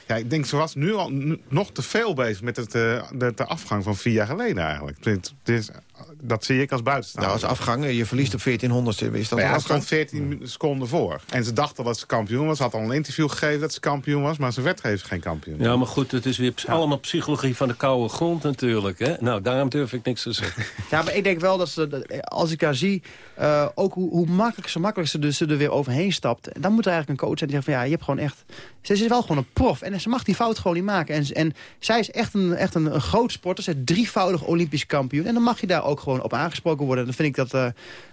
Ja, ik denk, ze was nu al nog te veel bezig met het, uh, de, de, afgang van vier jaar geleden eigenlijk. Dit, dit, dat zie ik als buitenstaander. Nou, als afgang, je verliest op 1400 is dat ja, stond 14 seconden voor. En ze dachten dat ze kampioen was. Ze had al een interview gegeven dat ze kampioen was. Maar ze werd geen kampioen. Ja, maar goed, het is weer allemaal psychologie van de koude grond natuurlijk. Hè? Nou, daarom durf ik niks te zeggen. ja, maar ik denk wel dat ze, als ik haar zie... Uh, ook hoe, hoe makkelijk, zo makkelijk ze, dus, ze er weer overheen stapt... dan moet er eigenlijk een coach zijn die zegt van... ja, je hebt gewoon echt... Ze is wel gewoon een prof. En ze mag die fout gewoon niet maken. En, en zij is echt een, echt een, een groot sporter. Ze is drievoudig Olympisch kampioen. En dan mag je daar ook gewoon op aangesproken worden. Dan vind ik dat, uh,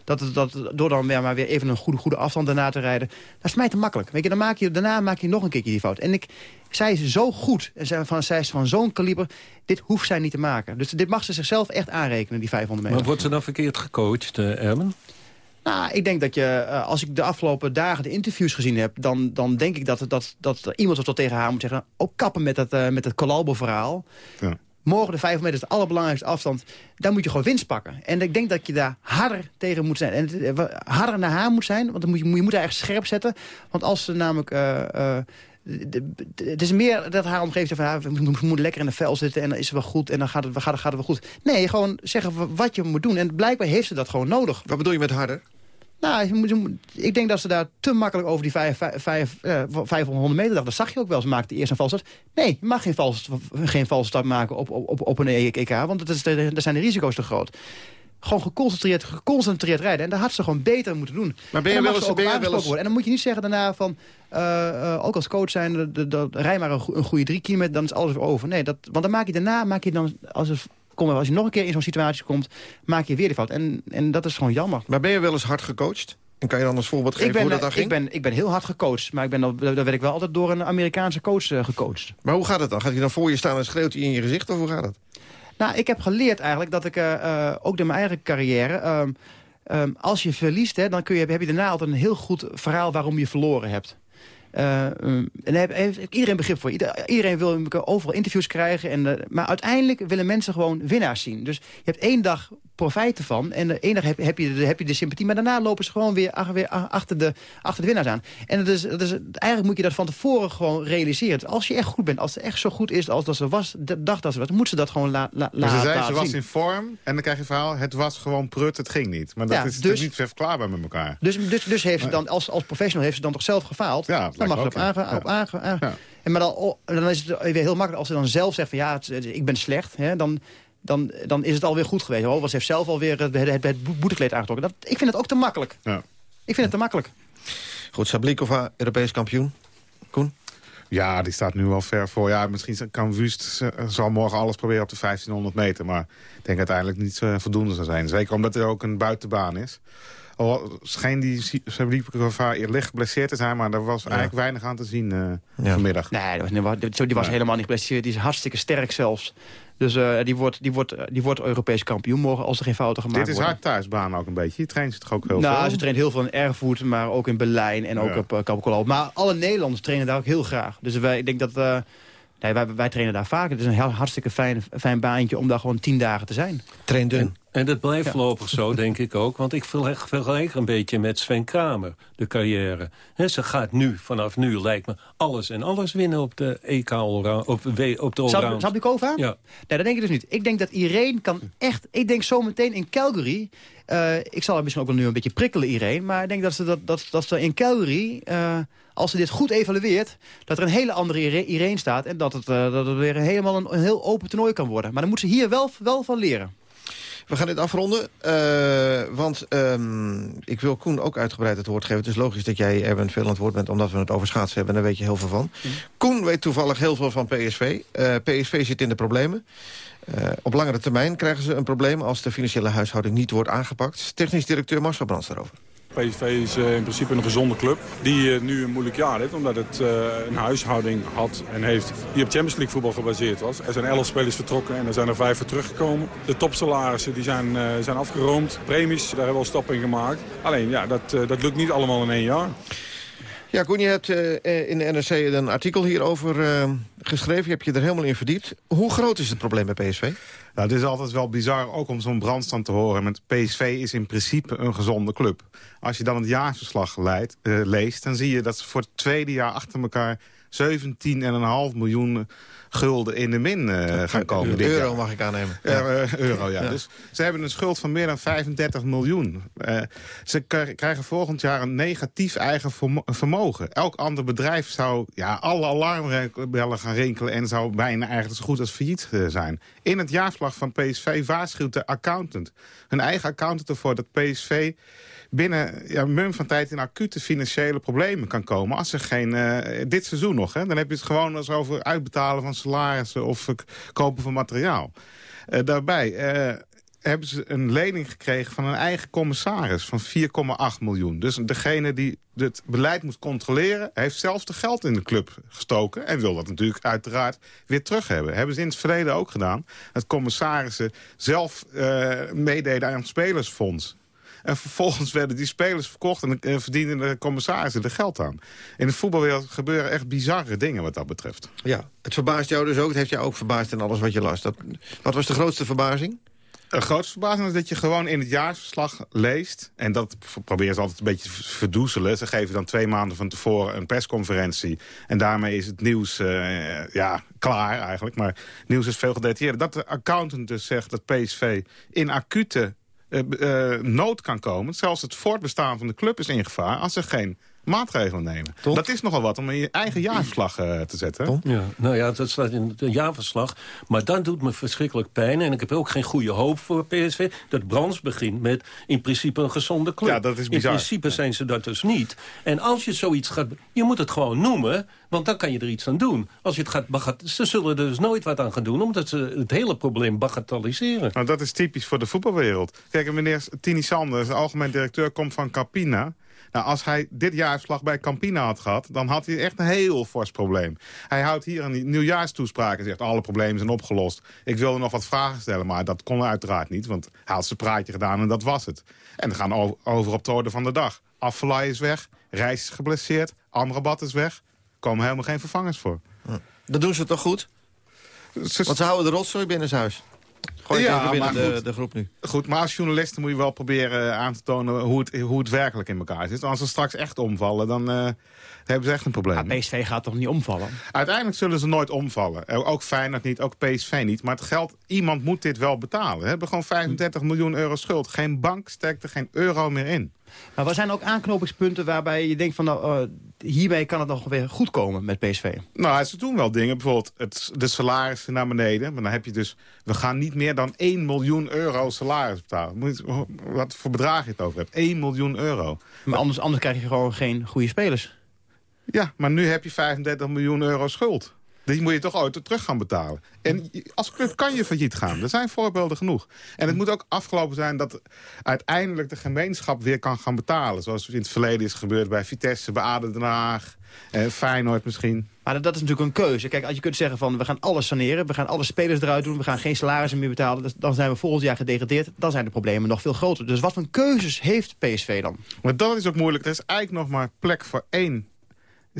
dat, dat door dan weer, maar weer even een goede, goede afstand daarna te rijden... dat is mij te makkelijk. Weet je, dan maak je, daarna maak je nog een keertje die fout. En ik, zij is zo goed. En zij, van, zij is van zo'n kaliber. Dit hoeft zij niet te maken. Dus dit mag ze zichzelf echt aanrekenen, die 500 meter. Maar wordt ze dan verkeerd gecoacht, uh, Ermen? Nou, ik denk dat je, uh, als ik de afgelopen dagen de interviews gezien heb... dan, dan denk ik dat, dat, dat iemand of tot tegen haar moet zeggen... ook kappen met dat, uh, met het Colalbo-verhaal. Ja. Morgen de 5 meter is de allerbelangrijkste afstand. Daar moet je gewoon winst pakken. En ik denk dat je daar harder tegen moet zijn. En het, harder naar haar moet zijn. Want dan moet je, je moet haar echt scherp zetten. Want als ze namelijk... Uh, het is meer dat haar omgeving van... we moeten lekker in de vel zitten en dan is het wel goed... en dan gaat het, gaat, het, gaat het wel goed. Nee, gewoon zeggen wat je moet doen. En blijkbaar heeft ze dat gewoon nodig. Wat bedoel je met harder? Nou, ik denk dat ze daar te makkelijk over die 500 meter dachten. Dat zag je ook wel. Ze maakte eerst een valse start. Nee, je mag geen valse, geen valse start maken op, op, op een EK. Want dat is de, daar zijn de risico's te groot gewoon geconcentreerd, geconcentreerd rijden. En daar had ze gewoon beter moeten doen. Maar ben je wel eens... Ben je wel eens... En dan moet je niet zeggen daarna van... Uh, uh, ook als coach zijn, de, de, rij maar een, een goede drie kilometer, dan is alles weer over. Nee, dat, want dan maak je daarna, maak je dan, als het kom, als je nog een keer in zo'n situatie komt, maak je weer die fout. En, en dat is gewoon jammer. Maar ben je wel eens hard gecoacht? En kan je dan als voorbeeld geven ben, hoe dat dan ging? Ik ben, ik ben heel hard gecoacht, maar ik ben, dan, werd ik wel altijd door een Amerikaanse coach uh, gecoacht. Maar hoe gaat het dan? Gaat hij dan voor je staan en schreeuwt hij in je gezicht of hoe gaat het? Nou, ik heb geleerd eigenlijk dat ik, uh, ook door mijn eigen carrière... Um, um, als je verliest, hè, dan kun je, heb je daarna altijd een heel goed verhaal waarom je verloren hebt. Uh, en daar heeft iedereen begrip voor. Iedereen wil overal interviews krijgen. En, uh, maar uiteindelijk willen mensen gewoon winnaars zien. Dus je hebt één dag profijt ervan. En de ene dag heb, heb, je, de, heb je de sympathie. Maar daarna lopen ze gewoon weer, ach, weer achter, de, achter de winnaars aan. En dat is, dat is, eigenlijk moet je dat van tevoren gewoon realiseren. Als je echt goed bent, als ze echt zo goed is als dat ze was, de dag dat ze was, moet ze dat gewoon la, la, laten zien. Ze zei, ze was in vorm en dan krijg je het verhaal, het was gewoon prut, het ging niet. Maar dat ja, is dus, niet verklaarbaar met elkaar. Dus, dus, dus heeft ze dan, als, als professional heeft ze dan toch zelf gefaald? Ja, dan mag ze op aange, op aange, aange en maar dan, dan is het weer heel makkelijk als ze dan zelf zegt van ja, het, ik ben slecht. Hè, dan, dan, dan is het alweer goed geweest. Oh, was heeft zelf alweer het, het, het boetekleed aangetrokken. Dat, ik vind het ook te makkelijk. Ja. Ik vind het te makkelijk. Goed, Sablikova, Europees kampioen. Koen? Ja, die staat nu wel ver voor. Ja, misschien kan Wust zal morgen alles proberen op de 1500 meter. Maar ik denk uiteindelijk niet voldoende zal zijn. Zeker omdat er ook een buitenbaan is. Al scheen die Sablikova licht geblesseerd te zijn... maar daar was eigenlijk weinig aan te zien uh, ja. vanmiddag. Nee, die was, die was helemaal niet geblesseerd. Die is hartstikke sterk zelfs. Dus uh, die, wordt, die, wordt, die wordt Europees kampioen morgen als er geen fouten gemaakt worden. Dit is haar thuisbaan ook een beetje. Je traint toch ook heel nou, veel? Nou, ze traint heel veel in Erfurt, maar ook in Berlijn en ook ja. op uh. Maar alle Nederlanders trainen daar ook heel graag. Dus wij, ik denk dat... Nee, wij, wij trainen daar vaak. Het is een heel, hartstikke fijn, fijn baantje om daar gewoon tien dagen te zijn. Train dun. En dat blijft voorlopig zo, denk ik ook. Want ik vergelijk een beetje met Sven Kramer, de carrière. He, ze gaat nu, vanaf nu, lijkt me, alles en alles winnen op de EK allround. Op, op de allround. Sablikova? Ja. Nee, dat denk ik dus niet. Ik denk dat Irene kan echt... Ik denk zometeen in Calgary... Uh, ik zal er misschien ook wel nu een beetje prikkelen, Irene... maar ik denk dat ze, dat, dat, dat ze in Calgary... Uh, als ze dit goed evalueert, dat er een hele andere Irene staat... en dat het, uh, dat het weer helemaal een, een heel open toernooi kan worden. Maar dan moet ze hier wel, wel van leren. We gaan dit afronden, uh, want um, ik wil Koen ook uitgebreid het woord geven. Het is logisch dat jij er veel aan het woord bent, omdat we het over schaatsen hebben. Daar weet je heel veel van. Mm. Koen weet toevallig heel veel van PSV. Uh, PSV zit in de problemen. Uh, op langere termijn krijgen ze een probleem als de financiële huishouding niet wordt aangepakt. Technisch directeur Marcel Brands daarover. PSV is in principe een gezonde club die nu een moeilijk jaar heeft. Omdat het een huishouding had en heeft die op Champions League voetbal gebaseerd was. Er zijn elf spelers vertrokken en er zijn er vijf voor teruggekomen. De topsalarissen die zijn, zijn afgeroomd. Premies, daar hebben we al stappen in gemaakt. Alleen ja, dat, dat lukt niet allemaal in één jaar. Ja, Koen, je hebt in de NRC een artikel hierover geschreven. Je hebt je er helemaal in verdiept. Hoe groot is het probleem bij PSV? Nou, het is altijd wel bizar ook om zo'n brandstand te horen. Met PSV is in principe een gezonde club. Als je dan het jaarverslag leidt, uh, leest... dan zie je dat ze voor het tweede jaar achter elkaar 17,5 miljoen gulden in de min uh, gaan komen. Dit euro mag ik aannemen. Ja. Uh, euro, ja. ja. Dus ze hebben een schuld van meer dan 35 miljoen. Uh, ze krijgen volgend jaar een negatief eigen vermogen. Elk ander bedrijf zou ja, alle alarmbellen gaan rinkelen... en zou bijna eigenlijk zo goed als failliet zijn. In het jaarverslag van PSV waarschuwt de accountant. Hun eigen accountant ervoor dat PSV binnen ja, mum van tijd in acute financiële problemen kan komen. Als er geen, uh, dit seizoen nog, hè, dan heb je het gewoon als over uitbetalen van salarissen of kopen van materiaal. Uh, daarbij uh, hebben ze een lening gekregen van een eigen commissaris van 4,8 miljoen. Dus degene die het beleid moet controleren... heeft zelfs de geld in de club gestoken... en wil dat natuurlijk uiteraard weer terug hebben. Hebben ze in het verleden ook gedaan. Het commissarissen zelf meededen aan het spelersfonds. En vervolgens werden die spelers verkocht en uh, verdienden de commissarissen er geld aan. In de voetbalwereld gebeuren echt bizarre dingen wat dat betreft. Ja, het verbaast jou dus ook. Het heeft jou ook verbaasd in alles wat je las. Dat, wat was de grootste verbazing? De grootste verbazing is dat je gewoon in het jaarsverslag leest... en dat proberen ze altijd een beetje te verdoezelen. Ze geven dan twee maanden van tevoren een persconferentie... en daarmee is het nieuws uh, ja, klaar eigenlijk. Maar nieuws is veel gedetailleerder. Dat de accountant dus zegt dat PSV in acute nood kan komen. Zelfs het voortbestaan van de club is in gevaar als ze geen maatregelen nemen. Dat is nogal wat om in je eigen jaarverslag uh, te zetten. Ja, nou ja, dat staat in het jaarverslag. Maar dat doet me verschrikkelijk pijn. En ik heb ook geen goede hoop voor PSV. Dat Brands begint met in principe een gezonde club. Ja, dat is bizar. In principe zijn ze dat dus niet. En als je zoiets gaat... Je moet het gewoon noemen, want dan kan je er iets aan doen. Als je het gaat bagat Ze zullen er dus nooit wat aan gaan doen... omdat ze het hele probleem bagatelliseren. Nou, dat is typisch voor de voetbalwereld. Kijk, meneer Tini Sanders, algemeen directeur, komt van Capina... Nou, als hij dit jaarverslag bij Campina had gehad... dan had hij echt een heel fors probleem. Hij houdt hier een nieuwjaarstoespraak en zegt... alle problemen zijn opgelost. Ik wilde nog wat vragen stellen, maar dat kon uiteraard niet... want hij had zijn praatje gedaan en dat was het. En we gaan over op de orde van de dag. Afvallei is weg, Reis is geblesseerd, Amrabat is weg. Er komen helemaal geen vervangers voor. Hm. Dat doen ze toch goed? Want ze houden de rotzooi binnen huis. Gooi ja, binnen de, de, groep nu. Goed, maar als journalist moet je wel proberen eh, aan te tonen hoe het, hoe het werkelijk in elkaar zit. Als ze straks echt omvallen, dan uh, hebben ze echt een probleem. Maar PSV gaat toch niet omvallen? Uiteindelijk zullen ze nooit omvallen. Eh, ook Feyenoord niet, ook PSV niet. Maar het geld, iemand moet dit wel betalen. We hebben gewoon 35 miljoen euro schuld. Geen bank steekt er geen euro meer in. Maar er zijn ook aanknopingspunten waarbij je denkt van... Nou, uh, hiermee kan het nog weer goed komen met PSV? Nou, ze doen wel dingen. Bijvoorbeeld het, de salarissen naar beneden. Maar dan heb je dus... We gaan niet meer dan 1 miljoen euro salaris betalen. Wat voor bedrag je het over hebt. 1 miljoen euro. Maar anders, anders krijg je gewoon geen goede spelers. Ja, maar nu heb je 35 miljoen euro schuld. Die moet je toch ooit terug gaan betalen. En als club kan je failliet gaan. Er zijn voorbeelden genoeg. En het moet ook afgelopen zijn dat uiteindelijk de gemeenschap weer kan gaan betalen. Zoals in het verleden is gebeurd bij Vitesse, bij Aden Den Haag. Eh, Feyenoord misschien. Maar dat is natuurlijk een keuze. Kijk, als je kunt zeggen van we gaan alles saneren, we gaan alle spelers eruit doen, we gaan geen salarissen meer betalen, dus dan zijn we volgend jaar gedegradeerd. Dan zijn de problemen nog veel groter. Dus wat voor keuzes heeft PSV dan? Maar dat is ook moeilijk. Er is eigenlijk nog maar plek voor één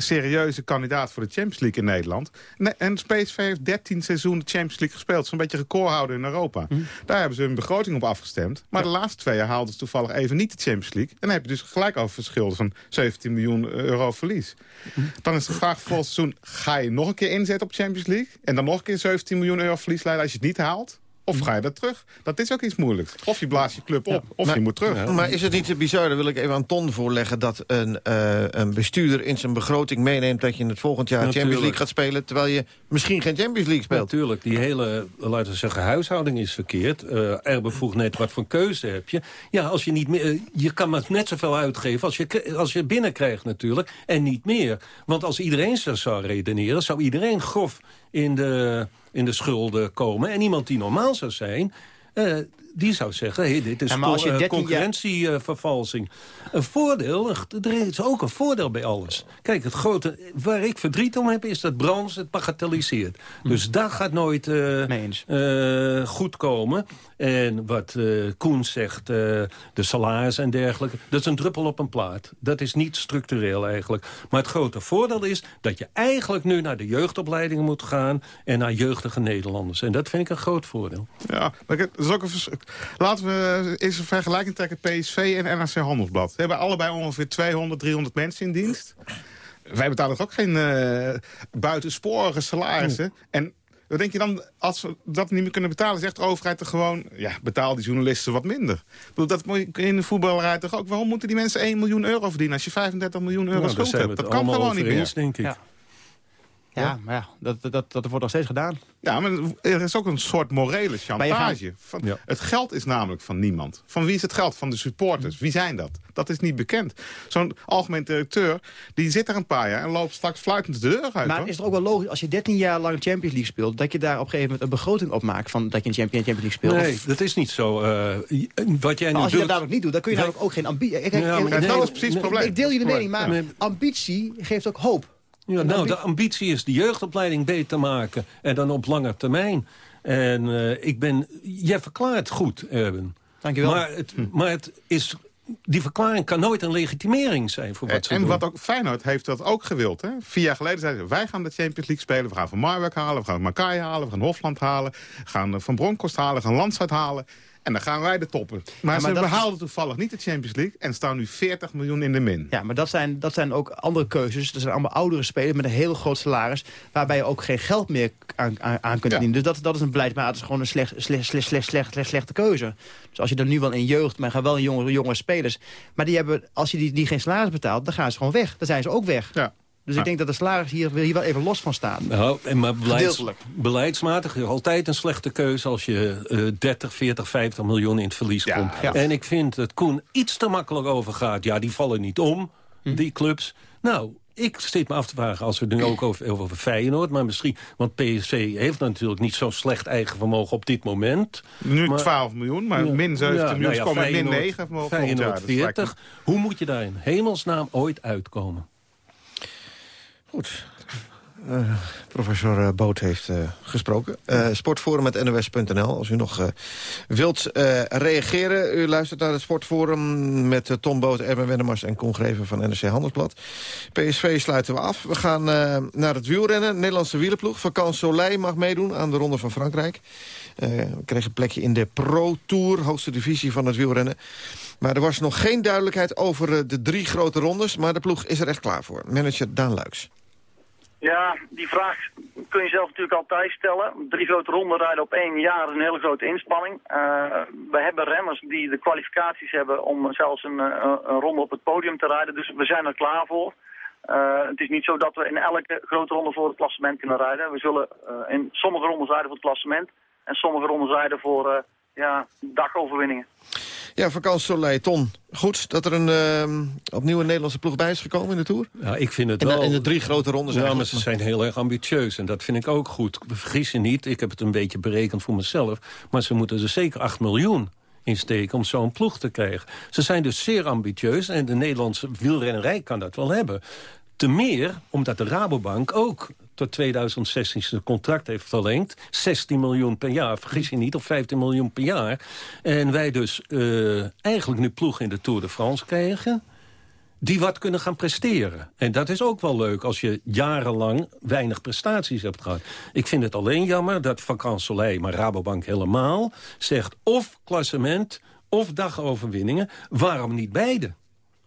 serieuze kandidaat voor de Champions League in Nederland. En PSV heeft 13 seizoenen Champions League gespeeld. Zo'n beetje recordhouder in Europa. Mhm. Daar hebben ze hun begroting op afgestemd. Maar de laatste twee jaar haalden ze toevallig even niet de Champions League. En dan heb je dus gelijk over verschil van 17 miljoen euro verlies. Mhm. Dan is de vraag voor het seizoen, ga je nog een keer inzetten op Champions League? En dan nog een keer 17 miljoen euro verlies leiden als je het niet haalt? Of ga je dat terug? Dat is ook iets moeilijks. Of je blaast je club op, of je moet terug. Maar is het niet te bizar, daar wil ik even aan Ton voorleggen... dat een, uh, een bestuurder in zijn begroting meeneemt... dat je in het volgend jaar Champions League gaat spelen... terwijl je misschien geen Champions League speelt? Natuurlijk, die hele, laten we zeggen, huishouding is verkeerd. Uh, Erbe vroeg net, wat voor keuze heb je? Ja, als je niet meer... Uh, je kan maar net zoveel uitgeven als je, als je binnenkrijgt natuurlijk. En niet meer. Want als iedereen zo zou redeneren... zou iedereen grof in de in de schulden komen. En iemand die normaal zou zijn, uh, die zou zeggen, hey, dit is Ja, maar als je co- eh, 13 jaar- concurrentievervalsing. Een voordeel, er is ook een voordeel bij alles. Kijk, het grote, waar ik verdriet om heb, is dat Brands het bagatelliseert. Hm. Dus dat gaat nooit eh, eh, goed komen. En wat eh, Koen zegt, eh, de salaris en dergelijke... dat is een druppel op een plaat. Dat is niet structureel eigenlijk. Maar het grote voordeel is dat je eigenlijk nu naar de jeugdopleidingen moet gaan... en naar jeugdige Nederlanders. En dat vind ik een groot voordeel. Ja, maar dat is ook een laten we eens een vergelijking trekken. PSV en NRC Handelsblad. We hebben allebei ongeveer 200, 300 mensen in dienst. Wij betalen toch ook geen eh, buitensporige salarissen. En wat denk je dan, als we dat niet meer kunnen betalen... zegt de overheid er gewoon, ja, betaal die journalisten wat minder. Ik bedoel, dat moet in de voetballerij toch ook... waarom moeten die mensen 1 miljoen euro verdienen... als je 35 miljoen euro Nou, schuld we hebt? Dat kan gewoon niet meer. eens, denk ik. Ja. Ja, maar ja, dat, dat, dat, wordt nog steeds gedaan. Ja, maar er is ook een soort morele je chantage. gaat- Van, Ja. Het geld is namelijk van niemand. Van wie is het geld? Van de supporters. Wie zijn dat? Dat is niet bekend. Zo'n algemeen directeur, die zit er een paar jaar... en loopt straks fluitend de deur uit. Maar hoor. is het ook wel logisch, als je 13 jaar lang Champions League speelt... dat je daar op een gegeven moment een begroting op maakt... van dat je een Champions League speelt? Nee, Of- dat is niet zo. eh, wat jij nu als je dat namelijk niet doet, dan kun je Nee. namelijk ook geen ambitie... Kijk, Ja, dat is precies het probleem. Ik deel Dat is mening, maar ambitie geeft ook hoop. Ja, nou, de ambitie is de jeugdopleiding beter maken. En dan op lange termijn. En eh, ik ben... Jij verklaart goed, Erwin. Dankjewel. Maar het, maar het is... Die verklaring kan nooit een legitimering zijn voor wat ze en doen. wat ook Feyenoord heeft dat ook gewild. Hè? Vier jaar geleden zeiden ze, wij gaan de Champions League spelen. We gaan Van Marwijk halen, we gaan Makai halen, we gaan Hofland halen. We gaan Van Bronckhorst halen, we gaan Landsuit halen. En dan gaan wij de toppen. Maar, Ja, maar ze dat behaalden toevallig niet de Champions League... en staan nu 40 miljoen in de min. Ja, maar dat zijn, dat zijn ook andere keuzes. Dat zijn allemaal oudere spelers met een heel groot salaris... waarbij je ook geen geld meer aan, aan, aan kunt Ja. verdienen. Dus dat, dat is een beleid, maar het is gewoon een slecht, slecht, slecht, slecht, slecht, slecht, slechte keuze. Dus als je er nu wel in jeugd, maar gaan wel in jonge, jonge spelers... maar die hebben, als je die, die geen salaris betaalt, dan gaan ze gewoon weg. Dan zijn ze ook weg. Ja. Dus ik denk dat de salaris hier, hier wel even los van staan. Nou, en maar beleids, beleidsmatig is altijd een slechte keuze... als je eh 30, 40, 50 miljoen in het verlies Ja, komt. ja. En ik vind dat Koen iets te makkelijk overgaat. Ja, die vallen niet om, Hm. die clubs. Nou, ik zit me af te vragen als we het nu ook over, over Feyenoord... maar misschien, want PSV heeft natuurlijk niet zo'n slecht eigen vermogen op dit moment. Nu Maar- 12 miljoen, maar Ja. min 17 Ja, miljoen. nou ze ja, komen met min Feyenoord- 9 volgend jaar. Feyenoord Dat lijkt me- 40. Hoe moet je daar in hemelsnaam ooit uitkomen? Goed. Eh, professor eh, Boot heeft eh, gesproken. Sportforum met nos.nl. Als u nog wilt reageren. U luistert naar het Sportforum met Tom Boot, Erben Wennemars en Koen Greven van NRC Handelsblad. PSV sluiten we af. We gaan naar het wielrennen. Nederlandse wielerploeg. Vakant Soleil mag meedoen aan de Ronde van Frankrijk. We kregen een plekje in de Pro Tour, hoogste divisie van het wielrennen. Maar er was nog geen duidelijkheid over de drie grote rondes. Maar de ploeg is er echt klaar voor. Manager Daan Luiks. Ja, die vraag kun je zelf natuurlijk altijd stellen. Drie grote ronden rijden op één jaar is een hele grote inspanning. Eh, we hebben remmers die de kwalificaties hebben om zelfs een, eh, een ronde op het podium te rijden. Dus we zijn er klaar voor. Eh, het is niet zo dat we in elke grote ronde voor het klassement kunnen rijden. We zullen in sommige rondes rijden voor het klassement. En sommige rondes rijden voor ja, dagoverwinningen. Ja, Vakant Soleil, Ton. Goed dat er een ehm, opnieuw een Nederlandse ploeg bij is gekomen in de Tour? Ja, ik vind het wel... in de drie grote rondes Ja, maar ze zijn heel erg ambitieus en dat vind ik ook goed. Vergis je niet, ik heb het een beetje berekend voor mezelf... maar ze moeten er zeker 8 miljoen in steken om zo'n ploeg te krijgen. Ze zijn dus zeer ambitieus en de Nederlandse wielrennerij kan dat wel hebben. Te meer omdat de Rabobank ook tot 2016 zijn contract heeft verlengd. 16 miljoen per jaar, vergis je niet, of 15 miljoen per jaar. En wij dus eh, eigenlijk nu ploeg in de Tour de France krijgen die wat kunnen gaan presteren. En dat is ook wel leuk als je jarenlang weinig prestaties hebt gehad. Ik vind het alleen jammer dat Vakant Soleil, maar Rabobank helemaal... zegt of klassement of dagoverwinningen. Waarom niet beide?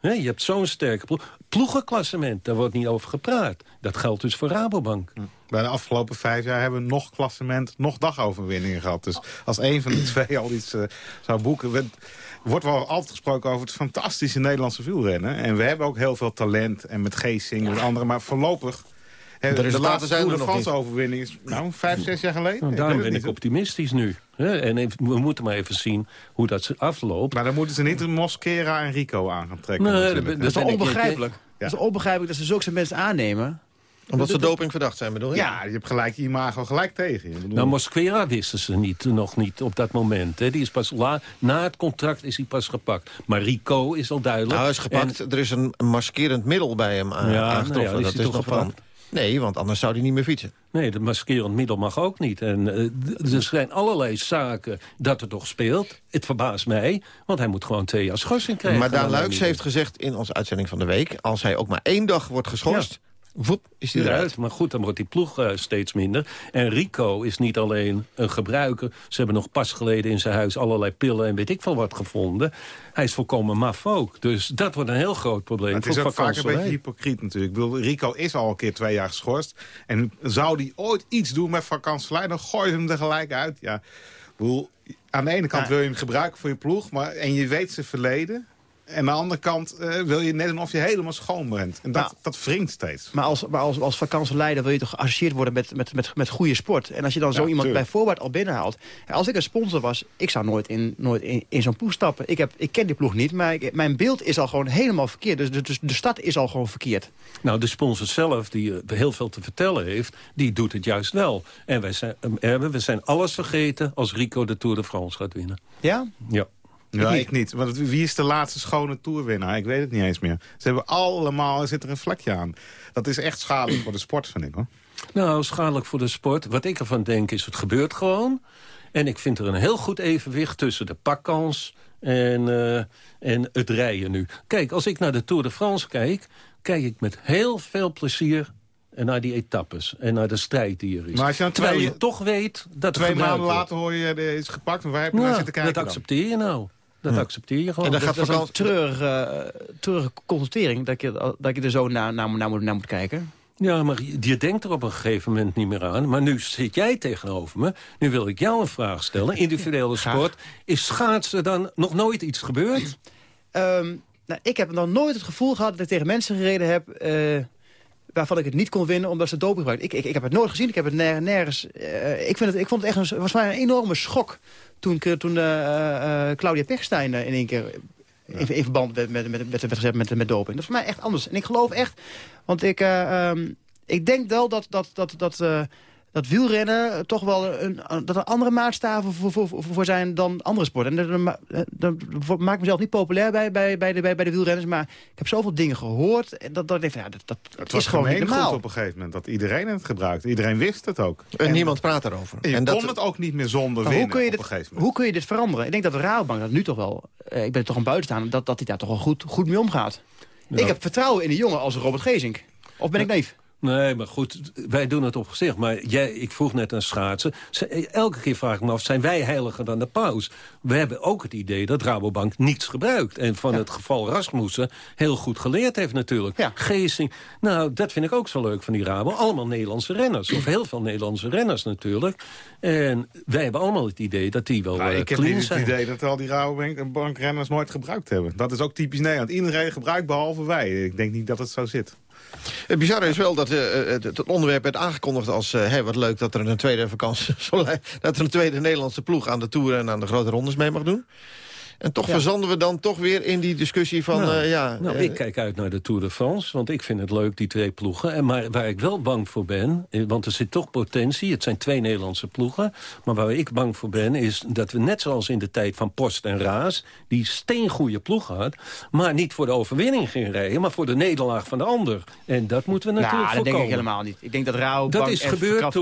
Je hebt zo'n sterke ploeg. Ploegenklassement, daar wordt niet over gepraat. Dat geldt dus voor Rabobank. Bij de afgelopen vijf jaar hebben we nog klassement, nog dagoverwinningen gehad. Dus als een van de twee al iets eh, zou boeken... we- wordt wel altijd gesproken over het fantastische Nederlandse wielrennen. En we hebben ook heel veel talent en met Geesing en met anderen. Maar voorlopig... De laatste zijn er de niet. overwinning is nou, vijf, zes jaar geleden. Nou, daarom ben ik optimistisch nu. Hè, En even- we moeten maar even zien hoe dat ze afloopt. Maar dan moeten ze niet Mosquera en Rico aan gaan trekken. Nee, dat is onbegrijpelijk. Ja. Dat is onbegrijpelijk dat ze zulke mensen aannemen... Omdat ze doping verdacht zijn, bedoel je? Ja, je hebt gelijk je imago gelijk tegen. je. Nou, Mosquera wisten ze niet, nog niet op dat moment. Hè. Die is pas la, na het contract is hij pas gepakt. Maar Rico is al duidelijk. Nou, hij is gepakt. Er is een maskerend middel bij hem a- Ja, aangetroffen. nou ja, is dat is toch nog van... Nee, want anders zou hij niet meer fietsen. Nee, de maskerend middel mag ook niet. En eh, er zijn allerlei zaken dat er toch speelt. Het verbaast mij, want hij moet gewoon twee jaar schorsing krijgen. maar Daan Luiks heeft gezegd in onze uitzending van de week... als hij ook maar één dag wordt geschorst, woep, is hij eruit. Maar goed, dan wordt die ploeg eh, steeds minder. En Rico is niet alleen een gebruiker. Ze hebben nog pas geleden in zijn huis allerlei pillen en weet ik veel wat gevonden. Hij is volkomen maf ook. Dus dat wordt een heel groot probleem Maar het voor is ook vaak een beetje hypocriet natuurlijk. Ik bedoel, Rico is al een keer twee jaar geschorst. En zou die ooit iets doen met vakantieverlei, dan gooi je hem er gelijk uit. Ja. Ik bedoel, aan de ene kant Ja. wil je hem gebruiken voor je ploeg, maar, en je weet zijn verleden. En aan de andere kant eh, wil je net of je helemaal schoon bent. En dat, Nou. dat wringt steeds. Maar als, maar als, als vakantieleider wil je toch geassocieerd worden met, met, met, met goede sport. En als je dan zo Ja, iemand tuurlijk. bij voorbaat al binnenhaalt. Als ik een sponsor was, ik zou nooit in, nooit in, in zo'n ploeg stappen. Ik, heb, ik ken die ploeg niet, maar ik- mijn beeld is al gewoon helemaal verkeerd. Dus de, dus de stad is al gewoon verkeerd. Nou, de sponsor zelf, die eh, heel veel te vertellen heeft... die doet het juist wel. En wij zijn, eh, we zijn alles vergeten als Rico de Tour de France gaat winnen. Ja? Ja. Ja, ik niet. Want wie is de laatste schone toerwinnaar? Ik weet het niet eens meer. Ze hebben allemaal, er zit er een vlekje aan. Dat is echt schadelijk voor de sport, vind ik hoor. Nou, schadelijk voor de sport. Wat ik ervan denk is, het gebeurt gewoon. En ik vind er een heel goed evenwicht tussen de pakkans en, eh, en het rijden nu. Kijk, als ik naar de Tour de France kijk... kijk ik met heel veel plezier naar die etappes en naar de strijd die er is. Maar als je dan Terwijl twee- je toch weet dat Twee maanden later hoor je, er is gepakt. En waar heb je naar zitten kijken dat accepteer je nou. Dat accepteer je gewoon. En dan Dat- gaat dat is een treurige, treurige constatering dat je, dat je er zo naar, naar, naar, moet, naar moet kijken. Ja, maar je denkt er op een gegeven moment niet meer aan. Maar nu zit jij tegenover me. Nu wil ik jou een vraag stellen. Individuele sport. Is schaatsen dan nog nooit iets gebeurd? Ehm, nou, ik heb nog nooit het gevoel gehad dat ik tegen mensen gereden heb... eh, waarvan ik het niet kon winnen omdat ze doping gebruikten. Ik, ik, ik heb het nooit gezien, ik heb het ner- nergens... eh, ik, vind het, ik vond het echt een, was mij een enorme schok toen, ik, eh, toen eh, eh, Claudia Pechstein in één keer... In, in verband werd met, met, met, met, met, met doping. Dat is voor mij echt anders. En ik geloof echt... Want ik, eh, ehm, ik denk wel dat, dat, dat, dat, dat wielrennen toch wel een, dat er andere maatstaven voor, voor, voor, zijn dan andere sporten. En dat, maakt mezelf niet populair bij, bij, bij, de, bij, bij de wielrenners. Maar ik heb zoveel dingen gehoord. En dat, dat, ik ja, dat, dat Het is was gewoon niet gemeengoed normaal. op een gegeven moment. Dat iedereen het gebruikte. Iedereen wist het ook. En, niemand praat erover. En je En kon dat- het ook niet meer zonder Maar hoe winnen kun, je op dit, een gegeven moment. hoe kun je dit veranderen? Ik denk dat de Rabobank dat nu toch wel... eh, ik ben toch een buitenstaander, dat, dat hij daar toch wel goed, goed mee omgaat. Ik heb vertrouwen in een jongen als Robert Gezink. Of ben ik neef? Nee, maar goed, wij doen het op zich. Maar jij, ik vroeg net aan schaatsen. Ze- Elke keer vraag ik me af, zijn wij heiliger dan de paus? We hebben ook het idee dat Rabobank niets gebruikt. En van het geval Rasmussen heel goed geleerd heeft natuurlijk. Geesing, nou, dat vind ik ook zo leuk van die Rabo. Allemaal Nederlandse renners. Of heel veel Nederlandse renners natuurlijk. En wij hebben allemaal het idee dat die wel Nou, eh, ik heb het zijn. idee dat al die Rabobank en bankrenners nooit gebruikt hebben. Dat is ook typisch Nederland. Iedereen gebruikt behalve wij. Ik denk niet dat het zo zit. Het bizarre is wel dat eh, het, het onderwerp werd aangekondigd als... eh, hey, wat leuk dat er een tweede vakantie... dat er een tweede Nederlandse ploeg aan de Tour en aan de grote rondes mee mag doen. En toch Ja. verzanden we dan toch weer in die discussie van... Nou, eh, ja, nou, eh, ik kijk uit naar de Tour de France, want ik vind het leuk, die twee ploegen. En maar waar ik wel bang voor ben, eh, want er zit toch potentie... het zijn twee Nederlandse ploegen, maar waar ik bang voor ben... is dat we net zoals in de tijd van Post en Raas... die steengoede ploeg had, maar niet voor de overwinning ging rijden... maar voor de nederlaag van de ander. En dat moeten we natuurlijk Nou, dat denk voorkomen. ik helemaal niet. Ik denk dat Rabobank Dat is en gebeurd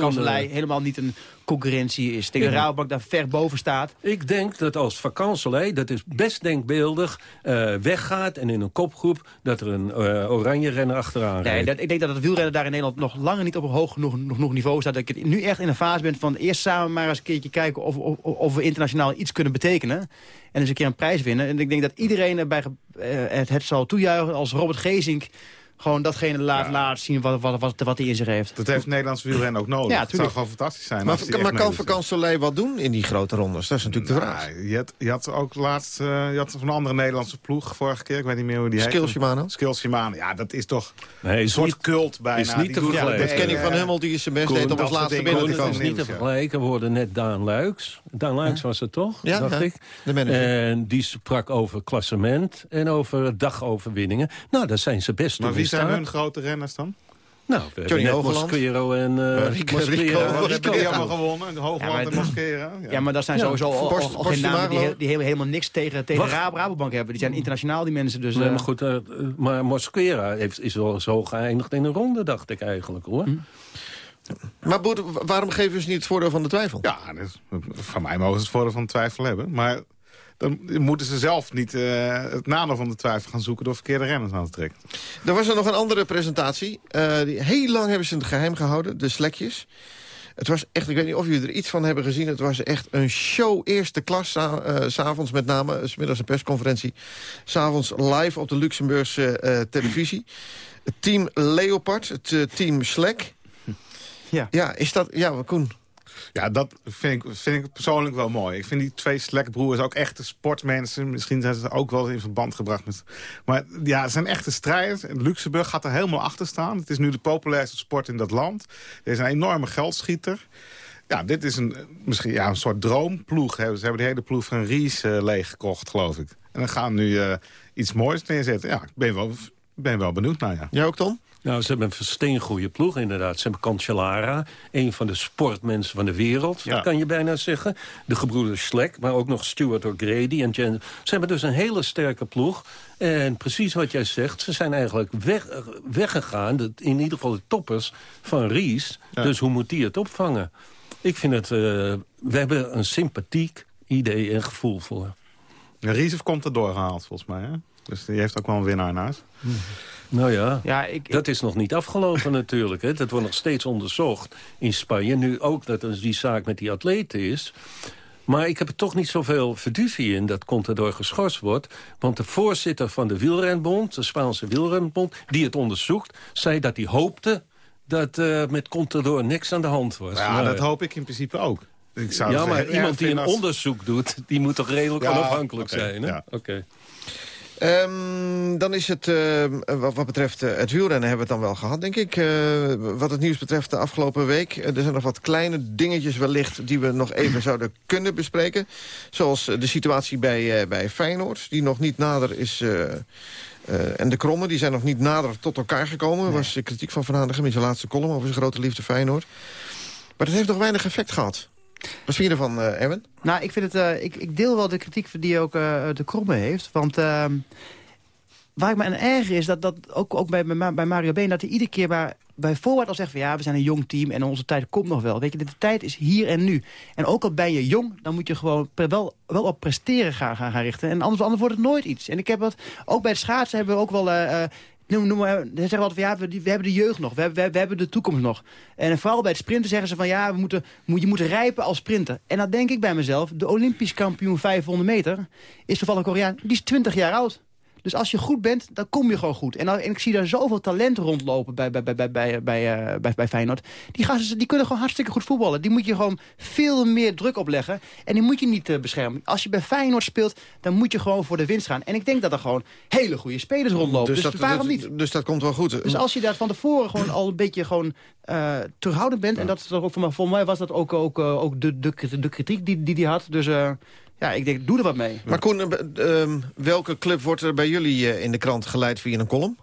helemaal niet een concurrentie is. Dat Ja. Rabobank daar ver boven staat. Ik denk dat als vakantielei, dat is best denkbeeldig, eh, weggaat... en in een kopgroep dat er een eh, oranje renner achteraan Nee, dat, ik denk dat het wielrennen daar in Nederland nog langer niet op een hoog genoeg, nog, niveau staat. Dat ik nu echt in een fase ben van eerst samen maar eens een keertje kijken of, of, of we internationaal iets kunnen betekenen. En eens een keer een prijs winnen. En ik denk dat iedereen erbij eh, het, het zal toejuichen als Robert Gezink gewoon datgene laat, laat zien wat, wat, wat, wat hij in zich heeft. Dat heeft Nederlands wielrennen ook nodig. Ja, het zou gewoon fantastisch zijn. maar maar kan vakantielei wat doen in die grote rondes? Dat is natuurlijk de vraag. Nou, je, had, je had ook laatst eh, je had een andere Nederlandse ploeg vorige keer. Ik weet niet meer hoe die heet. Skill Shimano? Skill Shimano. Ja, dat is toch Nee, een soort niet- cult bijna. is niet Die te vergelijken. dat Kenny eh, van Hummel die is zijn best Koen, deed dat als laatste binnen. Dat is niet te vergelijken. We hoorden net Daan Luiks. Daan Luiks was het toch? Ja, dacht ik. de manager. En die sprak over klassement en over dagoverwinningen. Nou, daar zijn ze best Maar wie zijn hun grote renners dan? Nou, we Johnny hebben net Hogeland. Mosquero en uh, Rico- hebben allemaal Ja. gewonnen. De Hoogland Ja, en Mosquera. Ja, maar dat zijn Ja. sowieso al, Borst- al- al Borst- geen namen die, heel- helemaal niks tegen, tegen Wacht. Ra- Rabobank hebben. Die zijn internationaal, die mensen. Dus, Nee, eh, maar goed, eh, maar Mosquera heeft, is wel zo geëindigd in een ronde, dacht ik eigenlijk, hoor. Hm. Maar waarom geven ze niet het voordeel van de twijfel? Ja, van mij mogen ze het voordeel van de twijfel hebben. Maar dan moeten ze zelf niet eh, het nadeel van de twijfel gaan zoeken... door verkeerde renners aan te trekken. Er was er nog een andere presentatie. Eh, die, heel lang hebben ze het geheim gehouden, de slekjes. Het was echt, ik weet niet of jullie er iets van hebben gezien... het was echt een show eerste klas, eh, s'avonds met name. 's middags een persconferentie. S'avonds live op de Luxemburgse eh, televisie. Het team Leopard, het eh, team Slek. Ja. Ja, is dat... Ja, Koen. Ja, dat vind ik, vind ik persoonlijk wel mooi. Ik vind die twee Slekbroers ook echte sportmensen. Misschien zijn ze ook wel in verband gebracht met... Maar ja, het zijn echte strijders. Luxemburg gaat er helemaal achter staan. Het is nu de populairste sport in dat land. Er is een enorme geldschieter. Ja, dit is een, misschien ja, een soort droomploeg. Ze hebben de hele ploeg van Ries eh, leeggekocht, geloof ik. En dan gaan nu eh, iets moois neerzetten. Ja, ik ben wel, ben wel benieuwd naar, ja. Jij ook, Tom? Nou, ze hebben een versteengoede ploeg, inderdaad. Ze hebben Cancellara, een van de sportmensen van de wereld, Ja. kan je bijna zeggen. De gebroeders Slek, maar ook nog Stuart O'Grady en Jen. Ze hebben dus een hele sterke ploeg. En precies wat jij zegt, ze zijn eigenlijk weg, weggegaan. in ieder geval de toppers van Ries. Ja. Dus hoe moet die het opvangen? Ik vind het... eh, we hebben een sympathiek idee en gevoel voor. Ja, Ries heeft komt er doorgehaald, volgens mij. Hè? Dus die heeft ook wel een winnaar naast. Nou ja, ja ik, dat is nog niet afgelopen natuurlijk. Hè. Dat wordt nog steeds onderzocht in Spanje. Nu ook dat er die zaak met die atleten is. Maar ik heb er toch niet zoveel verduvie in dat Contador geschorst wordt. Want de voorzitter van de wielrenbond, de Spaanse wielrenbond... die het onderzoekt, zei dat hij hoopte dat eh, met Contador niks aan de hand was. Ja, Nou, dat hoop ik in principe ook. Ik zou ja, maar iemand die een als- onderzoek doet... die moet toch redelijk Ja, onafhankelijk zijn, hè? ja. Oké. Ehm, dan is het, eh, wat, wat betreft eh, het wielrennen hebben we het dan wel gehad, denk ik. Eh, wat het nieuws betreft de afgelopen week. Er zijn nog wat kleine dingetjes wellicht die we nog even zouden kunnen bespreken. Zoals de situatie bij, bij Feyenoord, die nog niet nader is... en de Kromme, die zijn nog niet nader tot elkaar gekomen. Er was de kritiek van Van Hanegem in zijn laatste column over zijn grote liefde Feyenoord. Maar dat heeft nog weinig effect gehad. Wat vind je ervan, eh Erwin? Nou, ik, vind het, eh, ik, ik deel wel de kritiek die ook eh, de Kromme heeft. Want ehm, waar ik me aan erger is, dat, dat ook, ook bij, bij, Mario Been... dat hij iedere keer bij, bij voorwaarts al zegt van... ja, we zijn een jong team en onze tijd komt nog wel. Weet je, de tijd is hier en nu. En ook al ben je jong, dan moet je gewoon wel, wel op presteren gaan, gaan, richten. En anders, anders wordt het nooit iets. En ik heb wat, ook bij het schaatsen hebben we ook wel... Noem, zeggen altijd van ja, we, we hebben de jeugd nog, we hebben, we, we hebben de toekomst nog. En vooral bij het sprinten zeggen ze van ja, we moeten, moet, je moet rijpen als sprinter. En dan denk ik bij mezelf, de Olympisch kampioen 500 meter is toevallig Koreaan, die is 20 jaar oud. Dus als je goed bent, dan kom je gewoon goed. En, dan, en ik zie daar zoveel talent rondlopen bij, bij, bij, bij, bij, bij, eh, bij, bij Feyenoord. Die, gasten, die kunnen gewoon hartstikke goed voetballen. Die moet je gewoon veel meer druk opleggen. En die moet je niet eh, beschermen. Als je bij Feyenoord speelt, dan moet je gewoon voor de winst gaan. En ik denk dat er gewoon hele goede spelers rondlopen. Dus, dat, waarom niet? Dus dat komt wel goed. Dus als je daar van tevoren gewoon al een beetje gewoon, eh, terughoudend bent... en dat is toch ook voor mij, voor mij was dat ook, ook, ook de, de, de kritiek die, die die had. Dus ja, ik denk, doe er wat mee. Maar Koen, eh, ehm, welke club wordt er bij jullie eh, in de krant geleid via een column?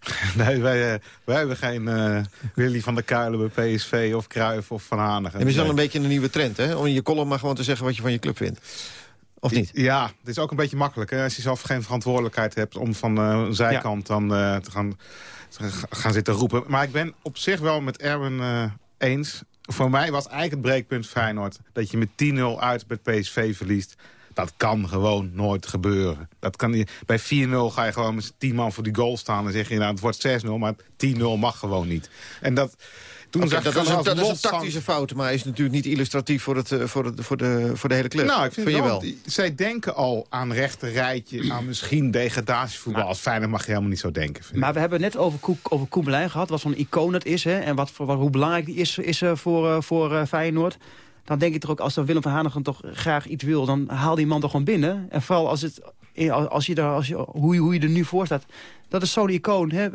Nee, wij, eh, wij hebben geen eh, Willy van der Kuilen bij PSV of Cruijff of Van Hanegem. En is wel een beetje een nieuwe trend, hè? Om in je column maar gewoon te zeggen wat je van je club vindt. Of niet? Ja, het is ook een beetje makkelijk. Hè? Als je zelf geen verantwoordelijkheid hebt om van eh, een zijkant dan eh, te gaan, te gaan zitten roepen. Maar ik ben op zich wel met Erwin eh, eens. Voor mij was eigenlijk het breekpunt Feyenoord. Dat je met 10-0 uit met PSV verliest. Dat kan gewoon nooit gebeuren. Dat kan. Bij 4-0 ga je gewoon met 10 man voor die goal staan. En zeg je, nou, het wordt 6-0, maar 10-0 mag gewoon niet. En dat... Toen zag dat is een, als dat is een los van- tactische fout, maar is natuurlijk niet illustratief voor, het, eh, voor, het, voor, de, voor de hele club. Nou, ik vind, je wel, wel. die- Zij denken al aan rechter rijtje, aan misschien degradatievoetbal. Als Feyenoord mag je helemaal niet zo denken. vind ik. Maar we hebben het net over, Koek, over Koen Berlijn gehad. Wat voor een icoon het is. Hè, en wat, hoe belangrijk die is, is eh, voor, eh, voor eh, Feyenoord. Dan denk ik toch ook, als dan Willem van Hanegem toch graag iets wil... dan haal die man toch gewoon binnen. En vooral als, het, als je daar, als je, hoe, je- hoe je er nu voor staat... Dat is zo'n icoon. Hè?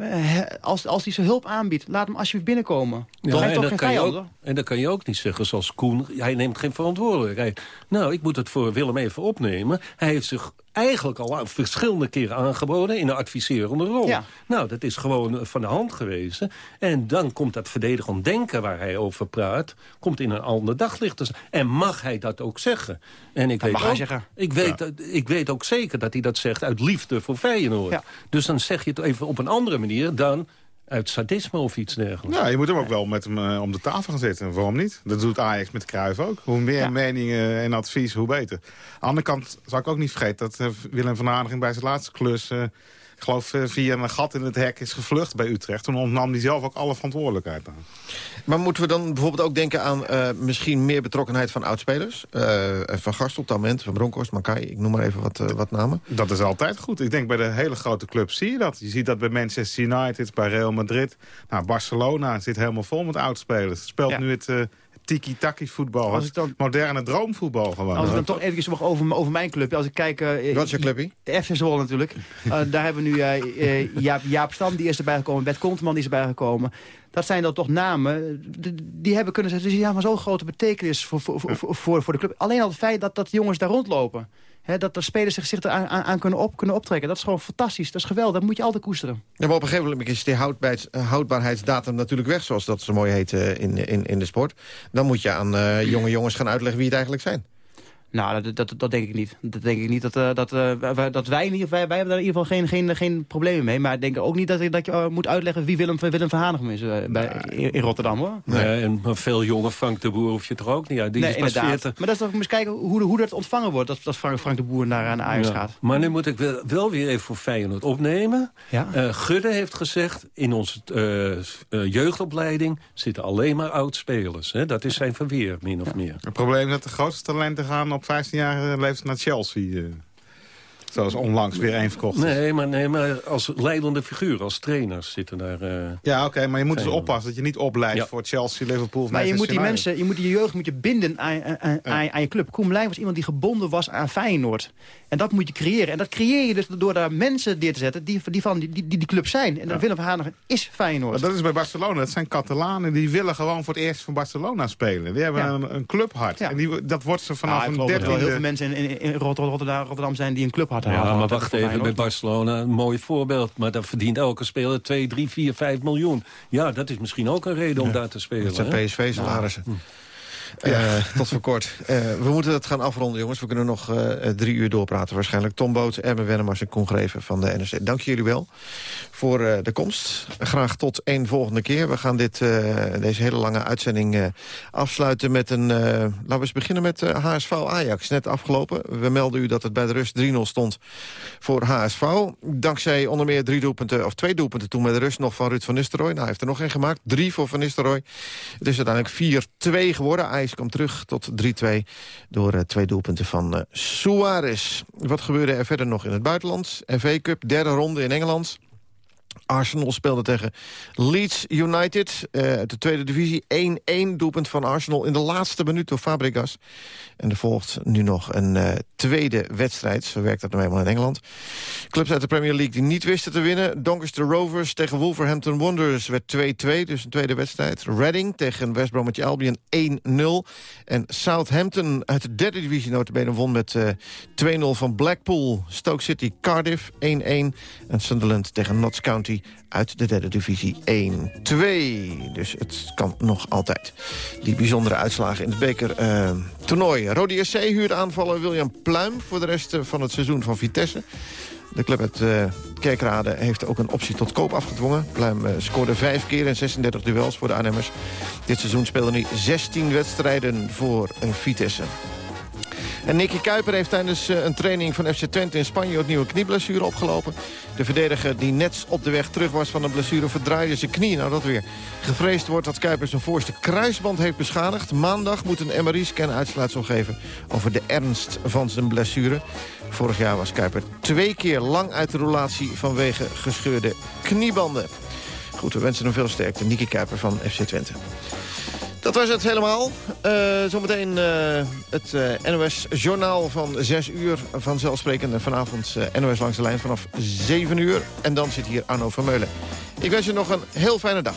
Als, als hij zijn hulp aanbiedt, laat hem alsjeblieft binnenkomen. Ja, hij en, toch kan je ook, en dan kan je ook niet zeggen zoals Koen, hij neemt geen verantwoordelijkheid. Nou, ik moet het voor Willem even opnemen. Hij heeft zich eigenlijk al verschillende keren aangeboden in een adviserende rol. Ja. Nou, dat is gewoon van de hand geweest. hè. En dan komt dat verdedigend denken waar hij over praat... komt in een ander daglicht. te staan. En mag hij dat ook zeggen? En ik Dat weet mag hij zeggen. Ik weet, dat- ik weet ook zeker dat hij dat zegt uit liefde voor Feyenoord. Ja. Dus dan zeg je het even op een andere manier dan uit sadisme of iets dergelijks. Ja, je moet hem ook wel met hem eh, om de tafel gaan zitten. Waarom niet? Dat doet Ajax met Cruijff ook. Hoe meer Ja. meningen en advies, hoe beter. Aan de andere kant zou ik ook niet vergeten... dat eh, Willem van Hanegem bij zijn laatste klus... eh, ik geloof eh, via een gat in het hek is gevlucht bij Utrecht. Toen ontnam hij zelf ook alle verantwoordelijkheid aan. Maar moeten we dan bijvoorbeeld ook denken aan eh, misschien meer betrokkenheid van oudspelers? Eh van Gastel, op dat moment, van Bronkhorst, Makai, ik noem maar even wat, wat namen. Dat is altijd goed. Ik denk bij de hele grote clubs zie je dat. Je ziet dat bij Manchester United, bij Real Madrid. Nou, Barcelona zit helemaal vol met oudspelers. Het speelt Ja. nu het eh, tiki-taki voetbal. Als Het ik dan- moderne droomvoetbal gewoon. Als ik dan toch even mag over, over mijn club. Als ik kijk... eh, Wat is je clubje? De FC Zwolle natuurlijk. Eh, daar hebben we nu eh, Jaap, Jaap Stam, die is erbij gekomen. Bert Konteman, die is erbij gekomen. Dat zijn dan toch namen, die hebben kunnen zeggen... Dus die hebben zo'n grote betekenis voor, voor, voor, voor, de club. Alleen al het feit dat, dat jongens daar rondlopen. Dat de spelers zich, zich aan, aan kunnen, op, kunnen optrekken. Dat is gewoon fantastisch. Dat is geweldig. Dat moet je altijd koesteren. Maar op een gegeven moment is die eh, houdbaarheidsdatum natuurlijk weg... zoals dat zo mooi heet eh, in, in, in de sport. Dan moet je aan eh, jonge jongens gaan uitleggen wie het eigenlijk zijn. Nou, dat, dat, dat denk ik niet. Dat denk ik niet. Dat, eh, dat, eh, wij, dat wij, in ieder geval, wij, wij hebben daar in ieder geval geen, geen, geen problemen mee. Maar ik denk ook niet dat, ik- dat je eh, moet uitleggen wie Willem, Willem van Hanegem is bij, in, in Rotterdam, hoor. Nee, en veel jongen Frank de Boer hoef je toch ook niet uit. Die nee, is pas inderdaad. 40. Maar dat is toch eens kijken hoe, hoe dat ontvangen wordt. Dat, dat Frank, Frank de Boer naar aan Ajax Ja. gaat. Maar nu moet ik wel, wel weer even voor Feyenoord opnemen. Ja? Eh, Gudde heeft gezegd, in onze jeugdopleiding zitten alleen maar oud-spelers. hè. Dat is zijn verweer, min of meer. Het probleem is dat de grootste talenten gaan op 15-jarige leeftijd naar Chelsea. Zoals onlangs weer één verkocht is. Nee, maar, nee, maar als leidende figuur, als trainers zitten daar... eh, Ja, oké, maar je moet dus oppassen dat je niet opleidt Ja. voor Chelsea, Liverpool of Maar je moet die mensen, je moet die jeugd moet je binden aan, aan, aan, aan je club. Koen Blij was iemand die gebonden was aan Feyenoord. En dat moet je creëren. En dat creëer je dus door daar mensen neer te zetten die, die van die, die, die club zijn. En dan Willem van Hanegem is Feyenoord. Maar dat is bij Barcelona. Dat zijn Catalanen die willen gewoon voor het eerst voor Barcelona spelen. Die hebben Ja. een, een clubhart. Ja. En die, dat wordt ze vanaf Nou, ik een er wel heel veel dertiende... mensen in, in, in Rotterdam, zijn die een club Ja, maar wacht even, bij Barcelona een mooi voorbeeld. Maar daar verdient elke speler 2, 3, 4, 5 miljoen. Ja, dat is misschien ook een reden om daar te spelen. Dat zijn? PSV-salarissen. Eh, tot voor kort. Eh, we moeten het gaan afronden, jongens. We kunnen nog eh, drie uur doorpraten waarschijnlijk. Tom Boot, Erben Wennemars en Koen Greven van de NRC. Dank jullie wel voor de komst. Graag tot één volgende keer. We gaan dit, deze hele lange uitzending afsluiten met een... laten we eens beginnen met HSV Ajax. Net afgelopen. We melden u dat het bij de rust 3-0 stond voor HSV. Dankzij onder meer drie doelpunten, of twee doelpunten toen bij de rust nog van Ruud van Nistelrooy. Nou, hij heeft er nog één gemaakt. Drie voor Van Nistelrooy. Het is uiteindelijk 4-2 geworden. Kwam terug tot 3-2 door eh, twee doelpunten van eh, Suarez. Wat gebeurde er verder nog in het buitenland? FA Cup, derde ronde in Engeland. Arsenal speelde tegen Leeds United. eh, de tweede divisie 1-1 doelpunt van Arsenal in de laatste minuut door Fabregas. En er volgt nu nog een eh, tweede wedstrijd. Zo werkt dat nou eenmaal in Engeland. Clubs uit de Premier League die niet wisten te winnen. Doncaster Rovers tegen Wolverhampton Wanderers werd 2-2, dus een tweede wedstrijd. Reading tegen West Bromwich Albion 1-0. En Southampton uit de derde divisie notabene won met eh 2-0 van Blackpool. Stoke City Cardiff 1-1. En Sunderland tegen Notts County uit de derde divisie 1-2. Dus het kan nog altijd. Die bijzondere uitslagen in het beker eh, toernooi. SC huurt aanvallen William Pluim voor de rest eh, van het seizoen van Vitesse. De club uit eh, Kerkrade heeft ook een optie tot koop afgedwongen. Pluim scoorde vijf keer in 36 duels voor de Arnhemmers. Dit seizoen speelde hij 16 wedstrijden voor Vitesse. En Nicky Kuiper heeft tijdens eh, een training van FC Twente in Spanje... een nieuwe knieblessure opgelopen. De verdediger die net op de weg terug was van een blessure... verdraaide zijn knie. Nou, dat weer. Gevreesd wordt dat Kuiper zijn voorste kruisband heeft beschadigd. Maandag moet een MRI-scan uitsluitsel geven... over de ernst van zijn blessure. Vorig jaar was Kuiper twee keer lang uit de roulatie... vanwege gescheurde kniebanden. Goed, we wensen hem veel sterkte. Nicky Kuiper van FC Twente. Dat was het helemaal. Uh, zometeen uh, het uh, NOS-journaal van 6 uur. Vanzelfsprekend vanavond NOS langs de lijn vanaf 7 uur. En dan zit hier Arno Vermeulen. Ik wens je nog een heel fijne dag.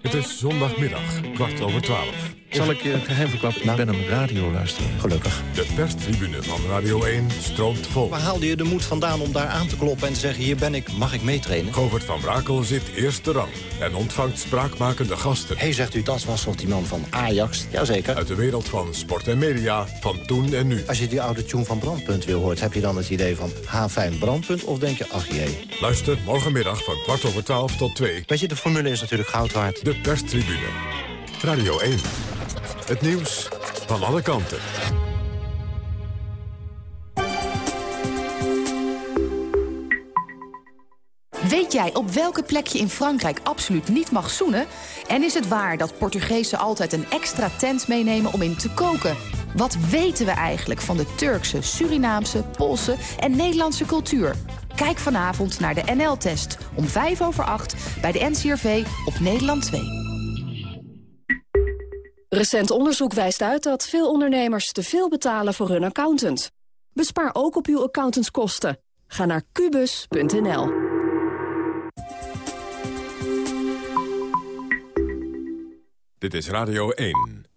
Het is zondagmiddag, kwart over twaalf. Zal ik je geheim verklappen? Ik ben een radioluisteraar. Gelukkig. De perstribune van Radio 1 stroomt vol. Waar haalde je de moed vandaan om daar aan te kloppen en te zeggen... hier ben ik, mag ik meetrainen? Govert van Brakel zit eerste rang en ontvangt spraakmakende gasten. Hé, hey, zegt u, dat was toch die man van Ajax? Jazeker. Uit de wereld van sport en media, van toen en nu. Als je die oude tune van Brandpunt weer hoort... heb je dan het idee van H5 Brandpunt of denk je, ach jee? Luister morgenmiddag van kwart over twaalf tot twee. Weet je, de formule is natuurlijk goud waard. De perstribune. Radio 1. Het nieuws van alle kanten. Weet jij op welke plek je in Frankrijk absoluut niet mag zoenen? En is het waar dat Portugezen altijd een extra tent meenemen om in te koken? Wat weten we eigenlijk van de Turkse, Surinaamse, Poolse en Nederlandse cultuur? Kijk vanavond naar de NL-test om 5 over 8 bij de NCRV op Nederland 2. Recent onderzoek wijst uit dat veel ondernemers te veel betalen voor hun accountant. Bespaar ook op uw accountantskosten. Ga naar kubus.nl. Dit is Radio 1.